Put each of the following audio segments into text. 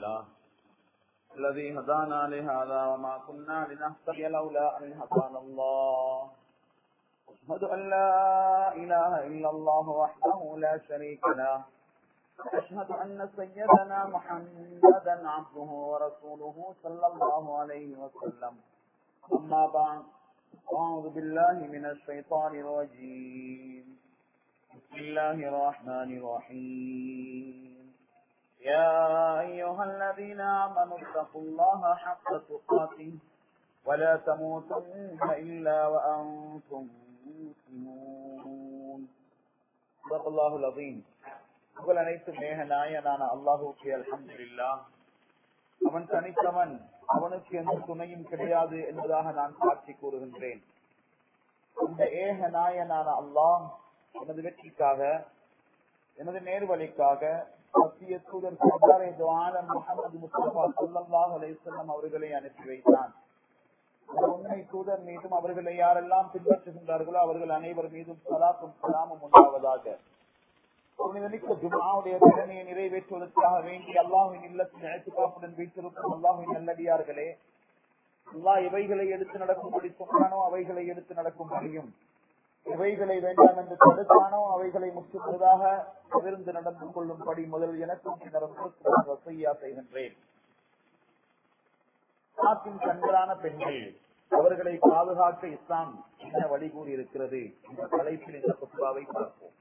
لله الذي هدانا لهذا وما كنا لنهتدي لولا أن هدانا الله. أشهد أن لا إله إلا الله وحده لا شريك له. أشهد أن سيدنا محمدا عبده ورسوله صلى الله عليه وسلم. أما بعد أعوذ بالله من الشيطان الرجيم. بسم الله الرحمن الرحيم. يا أيها الذين آمنوا اتقوا الله حق تقاته ولا تموتن إلا وأنتم مسلمون صدق الله العظيم புகழ் அனைத்து மேக நாயனான அல்லாஹூக்கு அல்ஹம்துலில்லா அவன் தனித்தவன் அவனுக்கு எந்த துணையும் கிடையாது என்பதாக நான் சாட்சி கூறுகின்றேன் இந்த ஏக நாயனான அல்லாஹ் எனது வெற்றிக்காக எனது நேர்வழிக்காக தூதர் சர்தாரே துவாலம் முகமது முஸ்தபா அவர்களை அனுப்பி வைத்தான். உண்மை தூதர் மீதும் அவர்களை யாரெல்லாம் பின்பற்றுகின்றார்களோ அவர்கள் அனைவர் மீதும் சலாத்தும் சலாமும் உண்டாவதாக. புனிதமிக்க ஜுமாவுடைய கடமையை நிறைவேற்றுவதற்காக வேண்டி அல்லாஹின் இல்லத்தில் அழைத்துக்காப்புடன் வைத்திருக்கும் அல்லாஹின் நல்லடியார்களே அல்லா இவைகளை எடுத்து நடக்கும்படி சொன்னானோ அவைகளை எடுத்து நடக்கும்படியும் இவைகளை வேண்டாம் என்று தடுத்தானோ அவைகளை முற்றுமுழுதாக தவிர்ந்து நடந்து கொள்ளும்படி முதல் எனக்கும் வசையா செய்கின்றேன். நாட்டின் கண்களான பெண்கள் அவர்களை பாதுகாக்க இஸ்லாம் என்ன வழிகூறி இருக்கிறது இந்த தலைப்பில் இந்த குத்துபாவை பார்ப்போம்.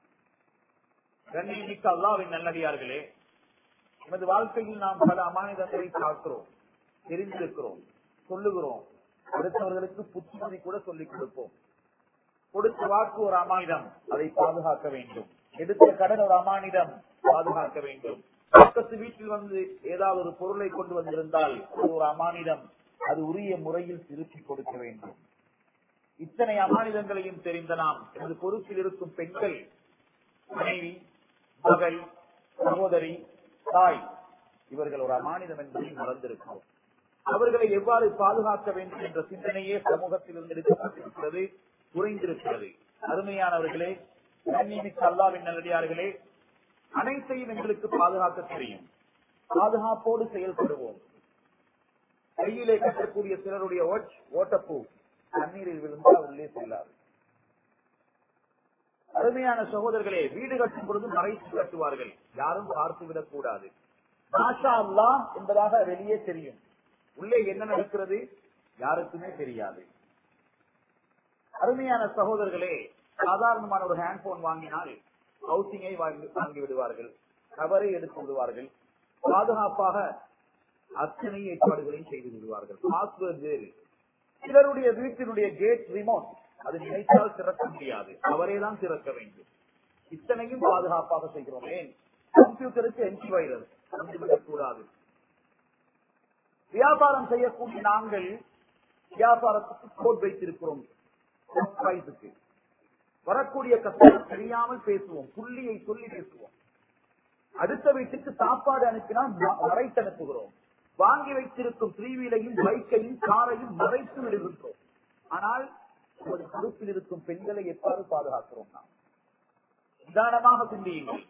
கண்ணிமிக்க அல்லாவின் நல்லடியார்களே நமது வாழ்க்கையில் நாம் பல அமானிதங்களை பார்க்கிறோம் தெரிந்திருக்கிறோம் சொல்லுகிறோம். அடுத்தவர்களுக்கு புத்திமதி கூட சொல்லிக் கொடுப்போம். கொடுத்த வாக்கு ஒரு அமானிடம் அதை பாதுகாக்க வேண்டும். எடுத்த கடன் ஒரு அமானிடம் பாதுகாக்க வேண்டும். பக்கத்து வீட்டில் வந்து ஏதாவது ஒரு பொருளை கொண்டு வந்திருந்தால் அது ஒரு அமானிடம் அது உரிய முறையில் திருப்பி கொடுக்க வேண்டும். இத்தனை அமானிதங்களையும் தெரிந்த நாம் எனது பொறுப்பில் இருக்கும் பெண்கள் மனைவி மகள் சகோதரி தாய் இவர்கள் ஒரு அமானிதம் என்பதை மறந்திருக்கிறோம். அவர்களை எவ்வாறு பாதுகாக்க வேண்டும் என்ற சிந்தனையே சமூகத்தில் இருந்து எடுக்கப்பட்டிருக்கிறது. குறைந்திருக்கிறது அருமையானவர்களே கண்ணியமிக்க அல்லாவின் நல்லடியார்களே அனைத்தையும் எங்களுக்கு பாதுகாக்க தெரியும். பாதுகாப்போடு செயல்படுவோம். கையிலே கட்டக்கூடிய சிலருடைய ஓட்டப்பூ தண்ணீரில் விழுந்தால் உள்ளே செல்லாது. அருமையான சகோதரர்களே வீடு கட்டும் பொழுது மறைத்து கட்டுவார்கள். யாரும் பார்த்துவிடக் கூடாது மாஷா அல்லா என்பதாக வெளியே தெரியும். உள்ளே என்ன நடக்கிறது? யாருக்குமே தெரியாது. அருமையான சகோதரர்களே சாதாரணமான ஒரு ஹேண்ட் போன் வாங்கினால் ஹவுசிங்கை வாங்கி விடுவார்கள் கவரை எடுத்து விடுவார்கள் பாதுகாப்பாக அத்தனை ஏற்பாடுகளையும் செய்து விடுவார்கள். பாஸ்வேர்ட் வேறு. சிலருடைய வீட்டினுடைய கேட் ரிமோட் அது நினைத்தால் திறக்க முடியாது. அவரே தான் திறக்க வேண்டும். இத்தனையும் பாதுகாப்பாக செய்கிறோம். ஏன் கம்ப்யூட்டருக்கு என்டி வைரஸ் வந்துவிடக் கூடாது வியாபாரம் செய்யக்கூடிய நாங்கள் வியாபாரத்துக்கு கோட் வைத்திருக்கிறோம். வரக்கூடிய கஷ்டம் தெரியாமல் பேசுவோம். புள்ளியை சொல்லி பேசுவோம். அடுத்த வீட்டுக்கு சாப்பாடு அனுப்பினால் மறைத்து அனுப்புகிறோம். வாங்கி வைத்திருக்கும் த்ரீ வீலையும் பைக்கையும் காரையும் மறைத்து விடுகின்றோம். ஆனால் ஒரு பொறுப்பில் இருக்கும் பெண்களை எவ்வாறு பாதுகாக்கிறோம் நாம்? நிதானமாக சிந்தியுங்கள்.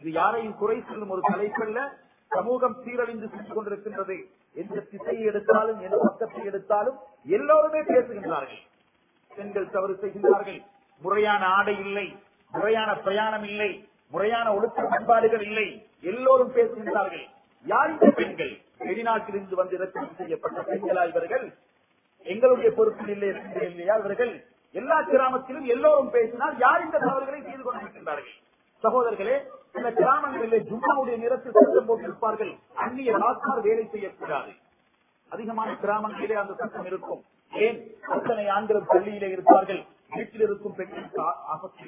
இது யாரையும் குறை சொல்லும் ஒரு தலைப்பல்ல. சமூகம் சீரழிந்து சென்று கொண்டிருக்கின்றது. எந்த திசையை எடுத்தாலும் எந்த பக்கத்தை எடுத்தாலும் எல்லோருமே பேசுகின்றார்கள். பெண்கள் தவறு செய்கின்றார்கள். முறையான ஆடை இல்லை முறையான பிரயாணம் இல்லை முறையான ஒழுக்க பண்பாடுகள் இல்லை. எல்லோரும் பேசுகின்றார்கள். யார் இந்த பெண்கள்? வெளிநாட்டிலிருந்து வந்து இறக்குமதி செய்யப்பட்ட பெண்களா இவர்கள் எங்களுடைய பொறுப்பில் இல்லை இல்லையா இவர்கள் எல்லா கிராமத்திலும் எல்லோரும் பேசினால் யார் இந்த தவறுகளை செய்து கொண்டிருக்கின்றார்கள்? சகோதரர்களே சில கிராமங்களிலே ஜும்மாவுடைய நிறத்தில் சட்டம் போட்டிருப்பார்கள். அந்நிய ராசார் வேலை செய்யக்கூடாது. அதிகமான கிராமங்களிலே அந்த சட்டம் இருக்கும். ஏன் அத்தனை ஆண்களும் பள்ளியிலே இருப்பார்கள்? வீட்டில் இருக்கும் பெண்களுக்கு ஆபத்து.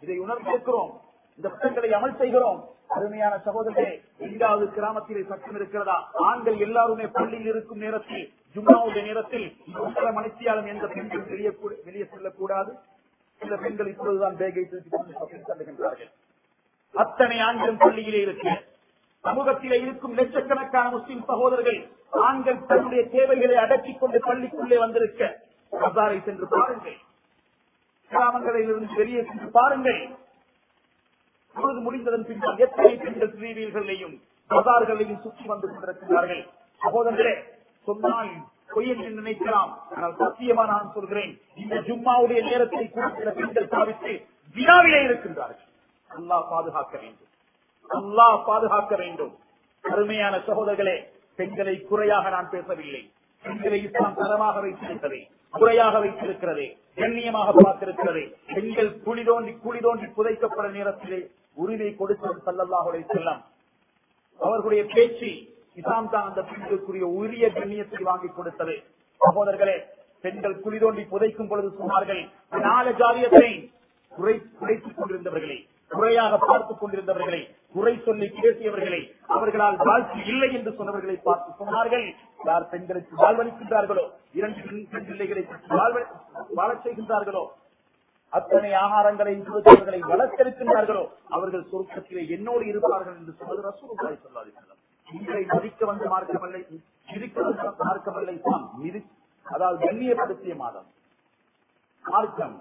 இதை உணர்ந்திருக்கிறோம் இந்த சட்டங்களை அமல் செய்கிறோம். அருமையான சகோதரர்களே எங்காவது கிராமத்திலே சட்டம் இருக்கிறதா? ஆண்கள் எல்லாருமே பள்ளியில் இருக்கும் நேரத்தில் ஜும்மாவுடைய நேரத்தில் ஒன்றரை மணித்தியாலும் எந்த பெண்கள் வெளியே வெளியே செல்லக்கூடாது. சில பெண்கள் இப்பொழுதுதான் பேகை தூக்கி தள்ளுகின்றார்கள். அத்தனை ஆண்களும் பள்ளியிலே இருக்கிறேன் சமூகத்திலே இருக்கும் லட்சக்கணக்கான முஸ்லிம் சகோதரர்கள் ஆண்கள் தன்னுடைய தேவைகளை அடக்கிக் கொண்டு பள்ளிக்குள்ளே வந்திருக்க பசாரை சென்று பாருங்கள். கிராமங்களில் இருந்து வெளியே சென்று பாருங்கள். பொழுது முடிந்ததன் பின்னால் எத்தனை பெண்கள் டிவிகளையும் பசார்களையும் சுற்றி வந்து கொண்டிருக்கிறார்கள்? சகோதரர்களே சொன்னால் பொய் என்று நினைக்கலாம். ஆனால் சத்தியமா நான் சொல்கிறேன் இந்த ஜும்மாவுடைய நேரத்தை கூட சில பெண்கள் சாவித்து வினாவிலே இருக்கின்றார்கள். அல்லா பாதுகாக்க வேண்டும். அல்லாஹ் பாதுகாக்க வேண்டும். அருமையான சகோதரர்களே பெண்களை குறையாக நான் பேசவில்லை. பெண்களை இஸ்லாம் தரமாக வைத்திருக்கிறது குறையாக வைத்திருக்கிறது கண்ணியமாக பார்த்திருக்கிறது. பெண்கள் குழி தோண்டி குழி தோண்டி புதைக்கப்பட நேரத்திலே உரிமை கொடுத்தது சல்லல்லாஹுடைய செல்லம் அவர்களுடைய பேச்சு இஸ்லாம் தான் அந்த பெண்களுக்குரிய உரிய கண்ணியத்தை வாங்கி கொடுத்தது. சகோதரர்களே பெண்கள் குழி தோண்டி புதைக்கும் பொழுது சொன்னார்கள் நாலு ஜாதியத்தை குறை குறைத்துக் கொண்டிருந்தவர்களே குறையாக பார்த்துக் கொண்டிருந்தவர்களை குறை சொல்லி பேசியவர்களை அவர்களால் வாழ்க்கை இல்லை என்று சொன்னவர்களை பார்த்து சொன்னார்கள். யார் பெண்களுக்கு வாழ்வளிக்கின்றார்களோ இரண்டு பெண் பிள்ளைகளை வாழச் செய்கின்றார்களோ அத்தனை ஆகாரங்களை கொடுத்தவர்களை வளர்த்திருக்கின்றார்களோ அவர்கள் சொர்க்கத்திலே என்னோடு இருப்பார்கள் என்று சொன்னது ரசூலுல்லாஹி ஸல்லல்லாஹு உங்களை இன்றை மதிக்க வந்த மார்க்கமல்லை மிதிக்க வந்த மார்க்கமல்லை தான் மிதி அதாவது கண்ணியப்படுத்திய மாதம். மார்க்கம்.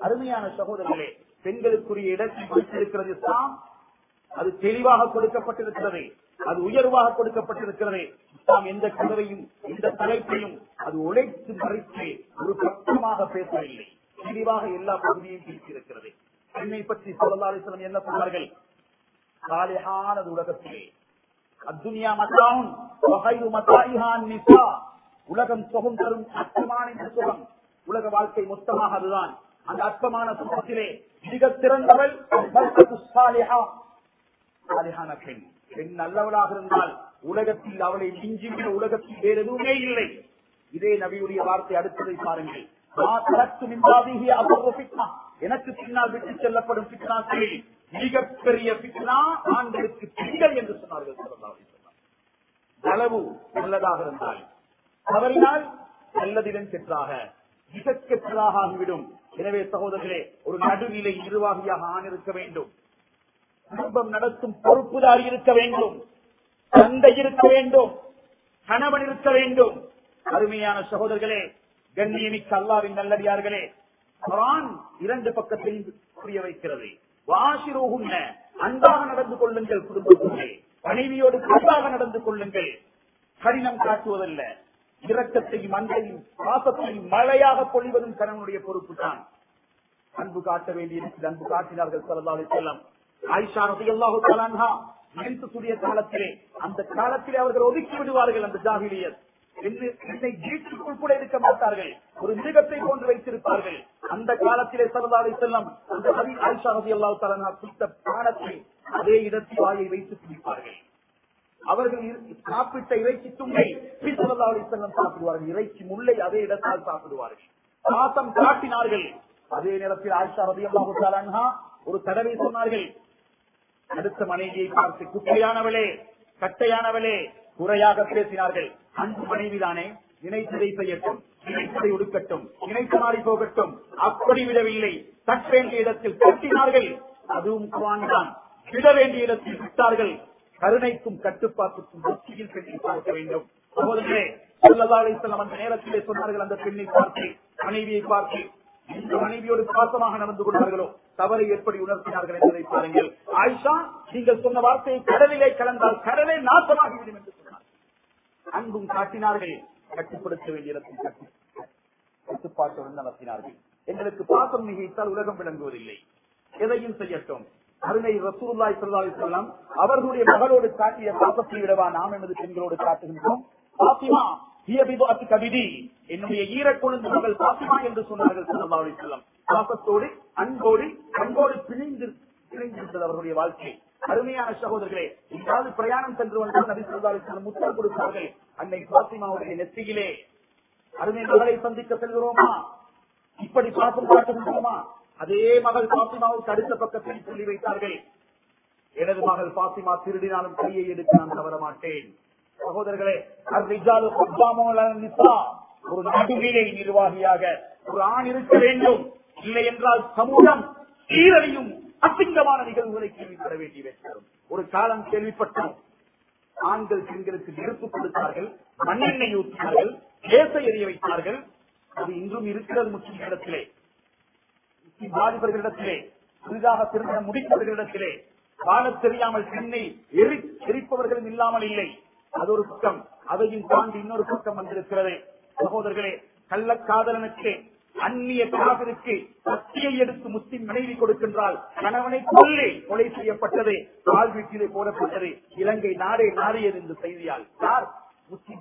அருமையான சகோதரர்களே பெண்களுக்குரிய இடத்தை கொடுத்திருக்கிறது இஸ்லாம். அது தெளிவாக கொடுக்கப்பட்டிருக்கிறது. அது உயர்வாக கொடுக்கப்பட்டிருக்கிறது. இஸ்லாம் எந்த கதவையும் எந்த தலைப்பையும் அது உழைத்து மறைத்து ஒரு பக்கமாக பேசவில்லை. தெளிவாக எல்லா பகுதியும் பேசியிருக்கிறது பெண்ணை பற்றி சொல்லலாசனம் என்ன சொன்னார்கள்? காலிஹானது உலகத்திலே. அத்துனியா மத்தாவும் வகைரு மத்தாயிஹான் நிசா உலகம் சுகம் தரும் அற்பமான இந்த சுகம். உலக வாழ்க்கை மொத்தமாக அதுதான். அந்த அற்பமான சுகத்திலே மிக சிறந்தவள் பெண். பெண் நல்லவளாக இருந்தால் உலகத்தில் அவளை மிஞ்சிவிட உலகத்தில் வேறு எதுவுமே இல்லை. இதே நபியுடைய வார்த்தை அடுத்ததை பாருங்கள். எனக்கு பின்னால் விட்டு செல்லப்படும் பித்னாக்களில் மிகப்பெரிய பித்னா ஆண்களுக்கு பெண்கள் என்று சொன்னார்கள் அளவு நல்லதாக இருந்தால் தவறினால் நல்லதிலும் செற்றாக மிக கெற்றதாக ஆகிவிடும். எனவே சகோதரர்களே ஒரு நடுநிலை நிர்வாகியாக ஆணிருக்க வேண்டும். குடும்பம் நடத்தும் பொறுப்புதாரி இருக்க வேண்டும். தந்தை இருக்க வேண்டும். கணவன் இருக்க வேண்டும். அருமையான சகோதரர்களே கண்ணியமிக்க அல்லாவின் நல்லடியார்களே இரண்டு பக்கத்தையும் புரிய வைக்கிறது. வாசிரோகுன்ன அன்பாக நடந்து கொள்ளுங்கள் குடும்பத்திலே மனைவியோடு அன்பாக நடந்து கொள்ளுங்கள். கடினம் காட்டுவதல்ல. இரக்கத்தையும் அன்பையும் பாசத்தையும் மழையாக பொழிவதும் கணவனுடைய பொறுப்பு தான் அன்பு காட்ட வேண்டியிருக்கிறது அன்பு காட்டினார்கள் சரதாவை செல்லம் ஆயிஷா ரலியல்லாஹு தஆலா காலத்திலே அந்த காலத்திலே அவர்கள் ஒதுக்கி விடுவார்கள் அந்த ஜாகிலியர். என்று என்னை வீட்டுக்குள் கூட இருக்க மாட்டார்கள் ஒரு மிருகத்தை கொண்டு வைத்திருப்பார்கள். அந்த காலத்திலே சரதாவை செல்லம் அந்த ஹரி ஆயிஷா ரலியல்லாஹு தஆலா அன்ஹா சுத்த பானத்தை அதே இடத்தில் வாயை வைத்து குடிப்பார்கள். அவர்கள் சாப்பிட்ட இறைச்சி துண்டை ஸல்லல்லாஹு சாப்பிடுவார்கள். இறைச்சி முல்லை அதே இடத்தால் சாப்பிடுவார்கள். சாத்தம் காட்டினார்கள். அதே நேரத்தில் ஆயிஷா ரலியல்லாஹு ஒரு தடவை சொன்னார்கள். அடுத்த மனைவியை பார்த்து குட்டையானவளே கட்டையானவளே குறையாக பேசினார்கள். அன்பு மனைவிதானே நினைத்ததை செய்யட்டும் நினைத்ததை ஒடுக்கட்டும் நினைத்த மாறி போகட்டும் அப்படி விடவில்லை. தட்ட வேண்டிய இடத்தில் தட்டினார்கள் அதுவும் குரான் தான். விட வேண்டிய இடத்தில் விட்டார்கள். கருணைக்கும் கட்டுப்பாட்டுக்கும் மத்தியில் பெண்ணை பார்க்க வேண்டும். சகோதரர்களே ஸல்லல்லாஹு அந்த நேரத்திலே சொன்னார்கள் அந்த பெண்ணை பார்த்து மனைவியை பார்த்து இந்த மனைவியோடு பாசமாக நடந்து கொண்டார்களோ தவறை எப்படி உணர்த்தினார்கள் என்பதை பாருங்கள். ஆயிஷா நீங்கள் சொன்ன வார்த்தையை கடலிலே கலந்தால் கடலே நாசமாகிவிடும் என்று சொன்னார். அன்பும் காட்டினார்கள் கட்டுப்படுத்த வேண்டிய கட்டு கட்டுப்பாட்டுடன் நடத்தினார்கள். எங்களுக்கு பாசம் நிகழ்த்தால் உலகம் விளங்குவதில்லை. எதையும் செய்யட்டும். அருமை ரசூல்லாய் ஸல்லல்லாஹு அலைஹி அவர்களுடைய மகளோடு காட்டிய பாசத்தை விடவா நாம் எமது பெண்களோடு காட்டுகின்றோம். பாத்திமா என்னுடைய ஈரக்குழந்தை மகள் பாத்திமா என்று சொன்னார்கள் ஸல்லல்லாஹு அலைஹி பாசத்தோடு அன்போடு அன்போடு பிணைந்து பிணைந்திருந்தது அவர்களுடைய வாழ்க்கை. அருமையான சகோதரர்களே எங்காவது பிரயாணம் சென்று வந்தால் நபி ஸல்லல்லாஹு முத்தம் கொடுத்தார்கள். அன்னை பாத்திமாவுடைய நெத்தியிலே அருமை மகளை சந்திக்க செல்கிறோமா? இப்படி பாசம் காட்டுகின்றோமா? அதே மகள் பாத்திமாவுக்கு அடுத்த பக்கத்தில் சொல்லி வைத்தார்கள். எனது மகள் பாத்திமா திருடினாலும் கையை எடுக்க நான் தவற மாட்டேன் சகோதரர்களே ஒரு நடுநிலை நிர்வாகியாக ஒரு ஆண் இருக்க வேண்டும். இல்லை என்றால் சமூகம் சீரழியும் அசிங்கமான நிகழ்வுகளை கேள்விப்பட வேண்டி வைக்கிறோம் ஒரு காலம் கேள்விப்பட்டோம். ஆண்கள் பெண்களுக்கு நெருப்பு கொடுத்தார்கள் மண்ணெண்ணெய் ஊற்றினார்கள் கேச எரிய வைத்தார்கள். அது இன்றும் இருக்கிறது முக்கிய இடத்திலே. முஸ்லிம் வாலிபர்களிடத்திலே புதிதாக திருமணம் முடிப்பவர்களிடத்திலே காண தெரியாமல் பெண்ணை எரி எரிப்பவர்களும் இல்லாமல் இல்லை. அது ஒரு பக்கம் அதையும் தாண்டி இன்னொரு பக்கம் வந்திருக்கிறது. சகோதரர்களே கள்ளக்காதலனுக்கு அந்நிய காவிற்கு சக்தியை எடுத்து முஸ்லிம் மனைவி கொடுக்கின்றால் கணவனை கொள்ளை கொலை செய்யப்பட்டது கால் வீட்டிலே போடப்பட்டது. இலங்கை நாடே நாடியது இந்த செய்தியால். யார்? முஸ்லிம்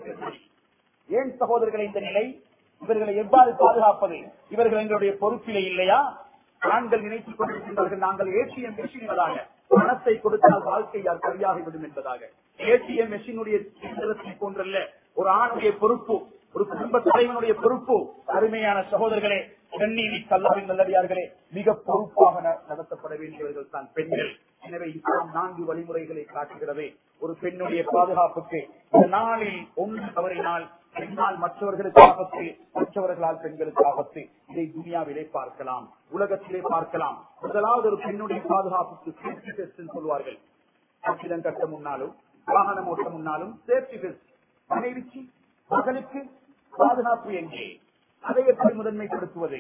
ஏன் சகோதரர்களை இந்த நிலை? இவர்களை எவ்வாறு பாதுகாப்பது? இவர்கள் எங்களுடைய பொறுப்பிலே இல்லையா? ஆண்கள் நினைத்துக் கொண்டிருக்கின்றார்கள் நாங்கள் ஏடிஎம் மெஷின்களாக பணத்தை கொடுத்தால் வாழ்க்கையால் சரியாகிவிடும் என்பதாக. ஏடிஎம் மெஷினுடைய இயந்திரத்தை போன்றல்ல ஒரு ஆணுடைய பொறுப்பு ஒரு குடும்ப தலைவனுடைய பொறுப்பு. அருமையான சகோதரர்களே கண்ணீரி கல்லாவின் நல்லடியார்களே மிக பொறுப்பாக நடத்தப்பட வேண்டியவர்கள் தான் பெண்கள். எனவே இஸ்லாம் நான்கு வழிமுறைகளை காட்டுகிறது. ஒரு பெண்ணுடைய பாதுகாப்புக்கு நாளில் ஒன்று தவறினால் பெண்ணால் மற்றவர்களுக்கு ஆபத்து மற்றவர்களால் பெண்களுக்கு ஆபத்து. இதை துனியாவிலே பார்க்கலாம் உலகத்திலே பார்க்கலாம். முதலாவது ஒரு பெண்ணுடைய பாதுகாப்புக்கு சேஃப்டி டெஸ்ட் சொல்வார்கள் கட்டிடம் கட்ட முன்னாலும் வாகனம் ஓட்ட முன்னாலும் சேஃப்டி டெஸ்ட் மனைவிக்கு மகளுக்கு பாதுகாப்பு எங்கே? அதை எப்படி முதன்மைப்படுத்துவது?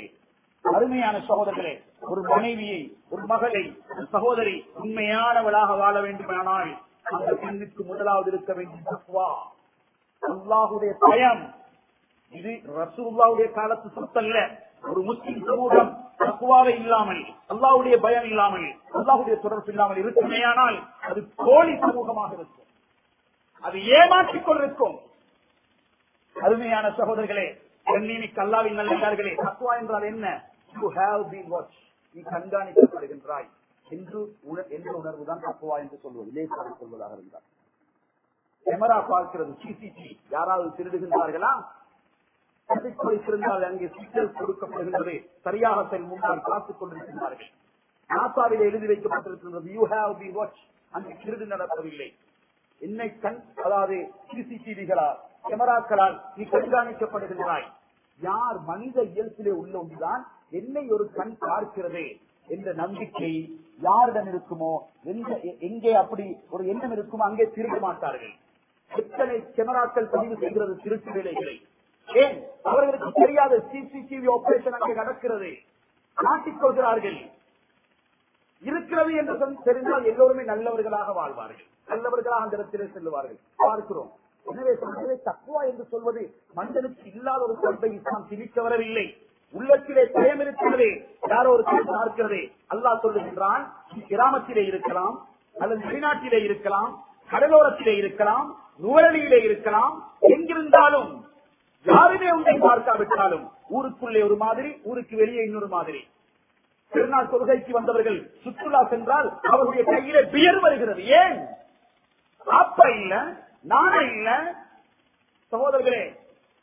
அருமையான சகோதரர்களே ஒரு மனைவியை ஒரு மகளை ஒரு சகோதரி உண்மையானவளாக வாழ வேண்டுமானால் அந்த பெண்ணுக்கு முதலாவது இருக்க வேண்டும் தக்வா. அல்லாஹுடைய பயம். இது ரசூல்லாவுடைய காலத்து சொத்தல்ல ஒரு முஸ்லிம் சமூகம் தக்குவாவை இல்லாமல் அல்லாஹ்வுடைய பயம் இல்லாமல் அல்லாஹுடைய தொடர்பு இல்லாமல் இருக்குமேயானால் அது கோழி சமூகமாக இருக்கும். அது ஏமாற்றிக் கொண்டிருக்கும். அருமையான சகோதரர்களே கண்ணீனிக்கு அல்லாவின் நல்லே தக்குவா என்றால் என்ன? யூ பீன் வாட்ச் நீ கண்காணிக்கப்படுகின்றாய் என்று உண- உணர்வுதான் தப்புவா என்று சொல்வது. லேசாக சொல்வதாக இருந்தார். கேமரா பார்க்கிறது. சிசிடி யாராவது திருடுகின்றார்களா? அங்கே சிக்னல் கொடுக்கப்படுகின்றது. சரியாக செல் முன்னால் பார்த்துக் கொண்டிருக்கின்றார்கள். நாசாவில் எழுதி வைக்கப்பட்டிருக்கின்றது. யூ ஹாவ் பி வாட்ச் அங்கு திருடு நடப்பதில்லை. என்னை கண் அதாவது சிசிடிவிகளால் கேமராக்களால் நீ கண்காணிக்கப்படுகின்றாய். யார் மனித இயல்பிலே உள்ள ஒன்றுதான் என்னை ஒரு கண் பார்க்கிறது என்ற நம்பிக்கை யாரிடம் இருக்குமோ எங்க- எங்கே அப்படி ஒரு எண்ணம் இருக்குமோ அங்கே திருட மாட்டார்கள். எத்தனை கேமராக்கள் பதிவு செய்கிறது திருட்டு வேலைகளை. ஏன்? அவர்களுக்கு தெரியாத சிசிடிவி ஆபரேஷன் அங்கே நடக்கிறது. காட்டிக்கொள்கிறார்கள் இருக்கிறது என்று தெரிந்தால் எல்லோருமே நல்லவர்களாக வாழ்வார்கள். நல்லவர்களாக அந்த இடத்திலே செல்வார்கள் பார்க்கிறோம். எனவே தக்குவா என்று சொல்வது மனிதனுக்கு இல்லாத ஒரு கொள்கை இஸ்லாம் திணிக்க வரவில்லை. உள்ளத்திலே பயம் இருக்கிறது யாரோ ஒரு கண் பார்க்கிறதே. அல்லாஹ் சொல்லுகின்றான் கிராமத்திலே இருக்கலாம் அல்லது வெளிநாட்டிலே இருக்கலாம் கடலோரத்திலே இருக்கலாம் நுவரலியிலே இருக்கலாம் எங்கிருந்தாலும் யாருமே உன்னை பார்க்காவிட்டாலும் ஊருக்குள்ளே ஒரு மாதிரி ஊருக்கு வெளியே இன்னொரு மாதிரி. திருநாள் தொழுகைக்கு வந்தவர்கள் சுற்றுலா சென்றால் அவருடைய கையிலே பியர் வருகிறது. ஏன்? அப்ப இல்ல நானே இல்ல. சகோதரர்களே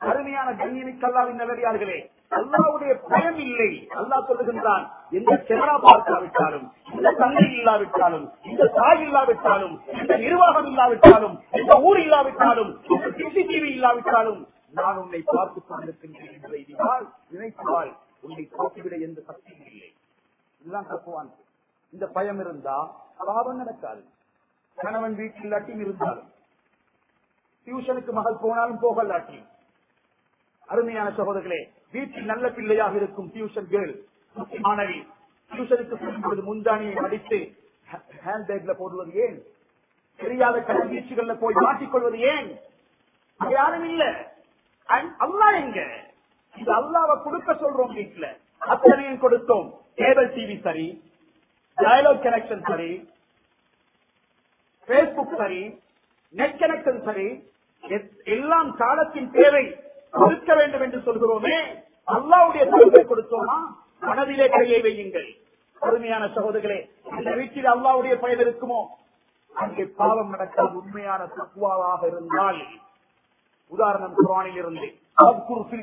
அருமையான கண்ணியனை கல்லாவின் நல்லடியார்களே அல்லாவுடைய பயம் இல்லை. அல்லாஹ் சொல்லுகின்றான் எந்த செவரா பார்க்காவிட்டாலும் இந்த தந்தை இல்லாவிட்டாலும் இந்த தாய் இல்லாவிட்டாலும் இந்த நிர்வாகம் இல்லாவிட்டாலும் இந்த ஊர் இல்லாவிட்டாலும் இந்த சிசிடிவி இல்லாவிட்டாலும் நான் உன்னை பார்த்து கொண்டிருக்கின்றேன் என்று நீவால் நினைத்தால் உன்னை போக்கிவிட எந்த சக்தியும் இல்லை. இதுதான் தப்புவான் இந்த பயம் இருந்தா பாவம் நடக்காது. கணவன் வீட்டில் இல்லாட்டியும் இருந்தாலும் டியூஷனுக்கு மகள் போனாலும் போகலாட்டி அருமையான சகோதரர்களே வீட்டில் நல்ல பிள்ளையாக இருக்கும் டியூஷன் கேர்ள் மாணவி டியூஷனுக்கு செல்லும்போது முந்தானியை அடித்து ஹேண்ட் பேக்ல போடுவது ஏன்? தெரியாத கல்வீச்சுகள்ல போய் மாட்டிக்கொள்வது ஏன்? யாரும் இல்ல. அல்லா அல்லாஹ் எங்க? இது அல்லாவை கொடுக்க சொல்றோம் வீட்டுல. அத்தனையும் கொடுத்தோம். கேபிள் டிவி சரி டயலாக் கனெக்ஷன் சரி பேஸ்புக் சரி நெட் கனெக்ஷன் சரி எல்லாம் காலத்தின் தேவை. கொடுக்க வேண்டும் என்று சொல்கிறோமே அல்லாவுடைய பொறுப்பை கொடுத்தோமா மனதிலே கையை வையுங்கள். அருமையான சகோதரர்களே அந்த வீட்டில் அல்லாவுடைய பயன் இருக்குமோ? அங்கே பாவம் நடக்காது உண்மையான தக்குவாவாக இருந்தால். உதாரணம் குரானில் இருந்து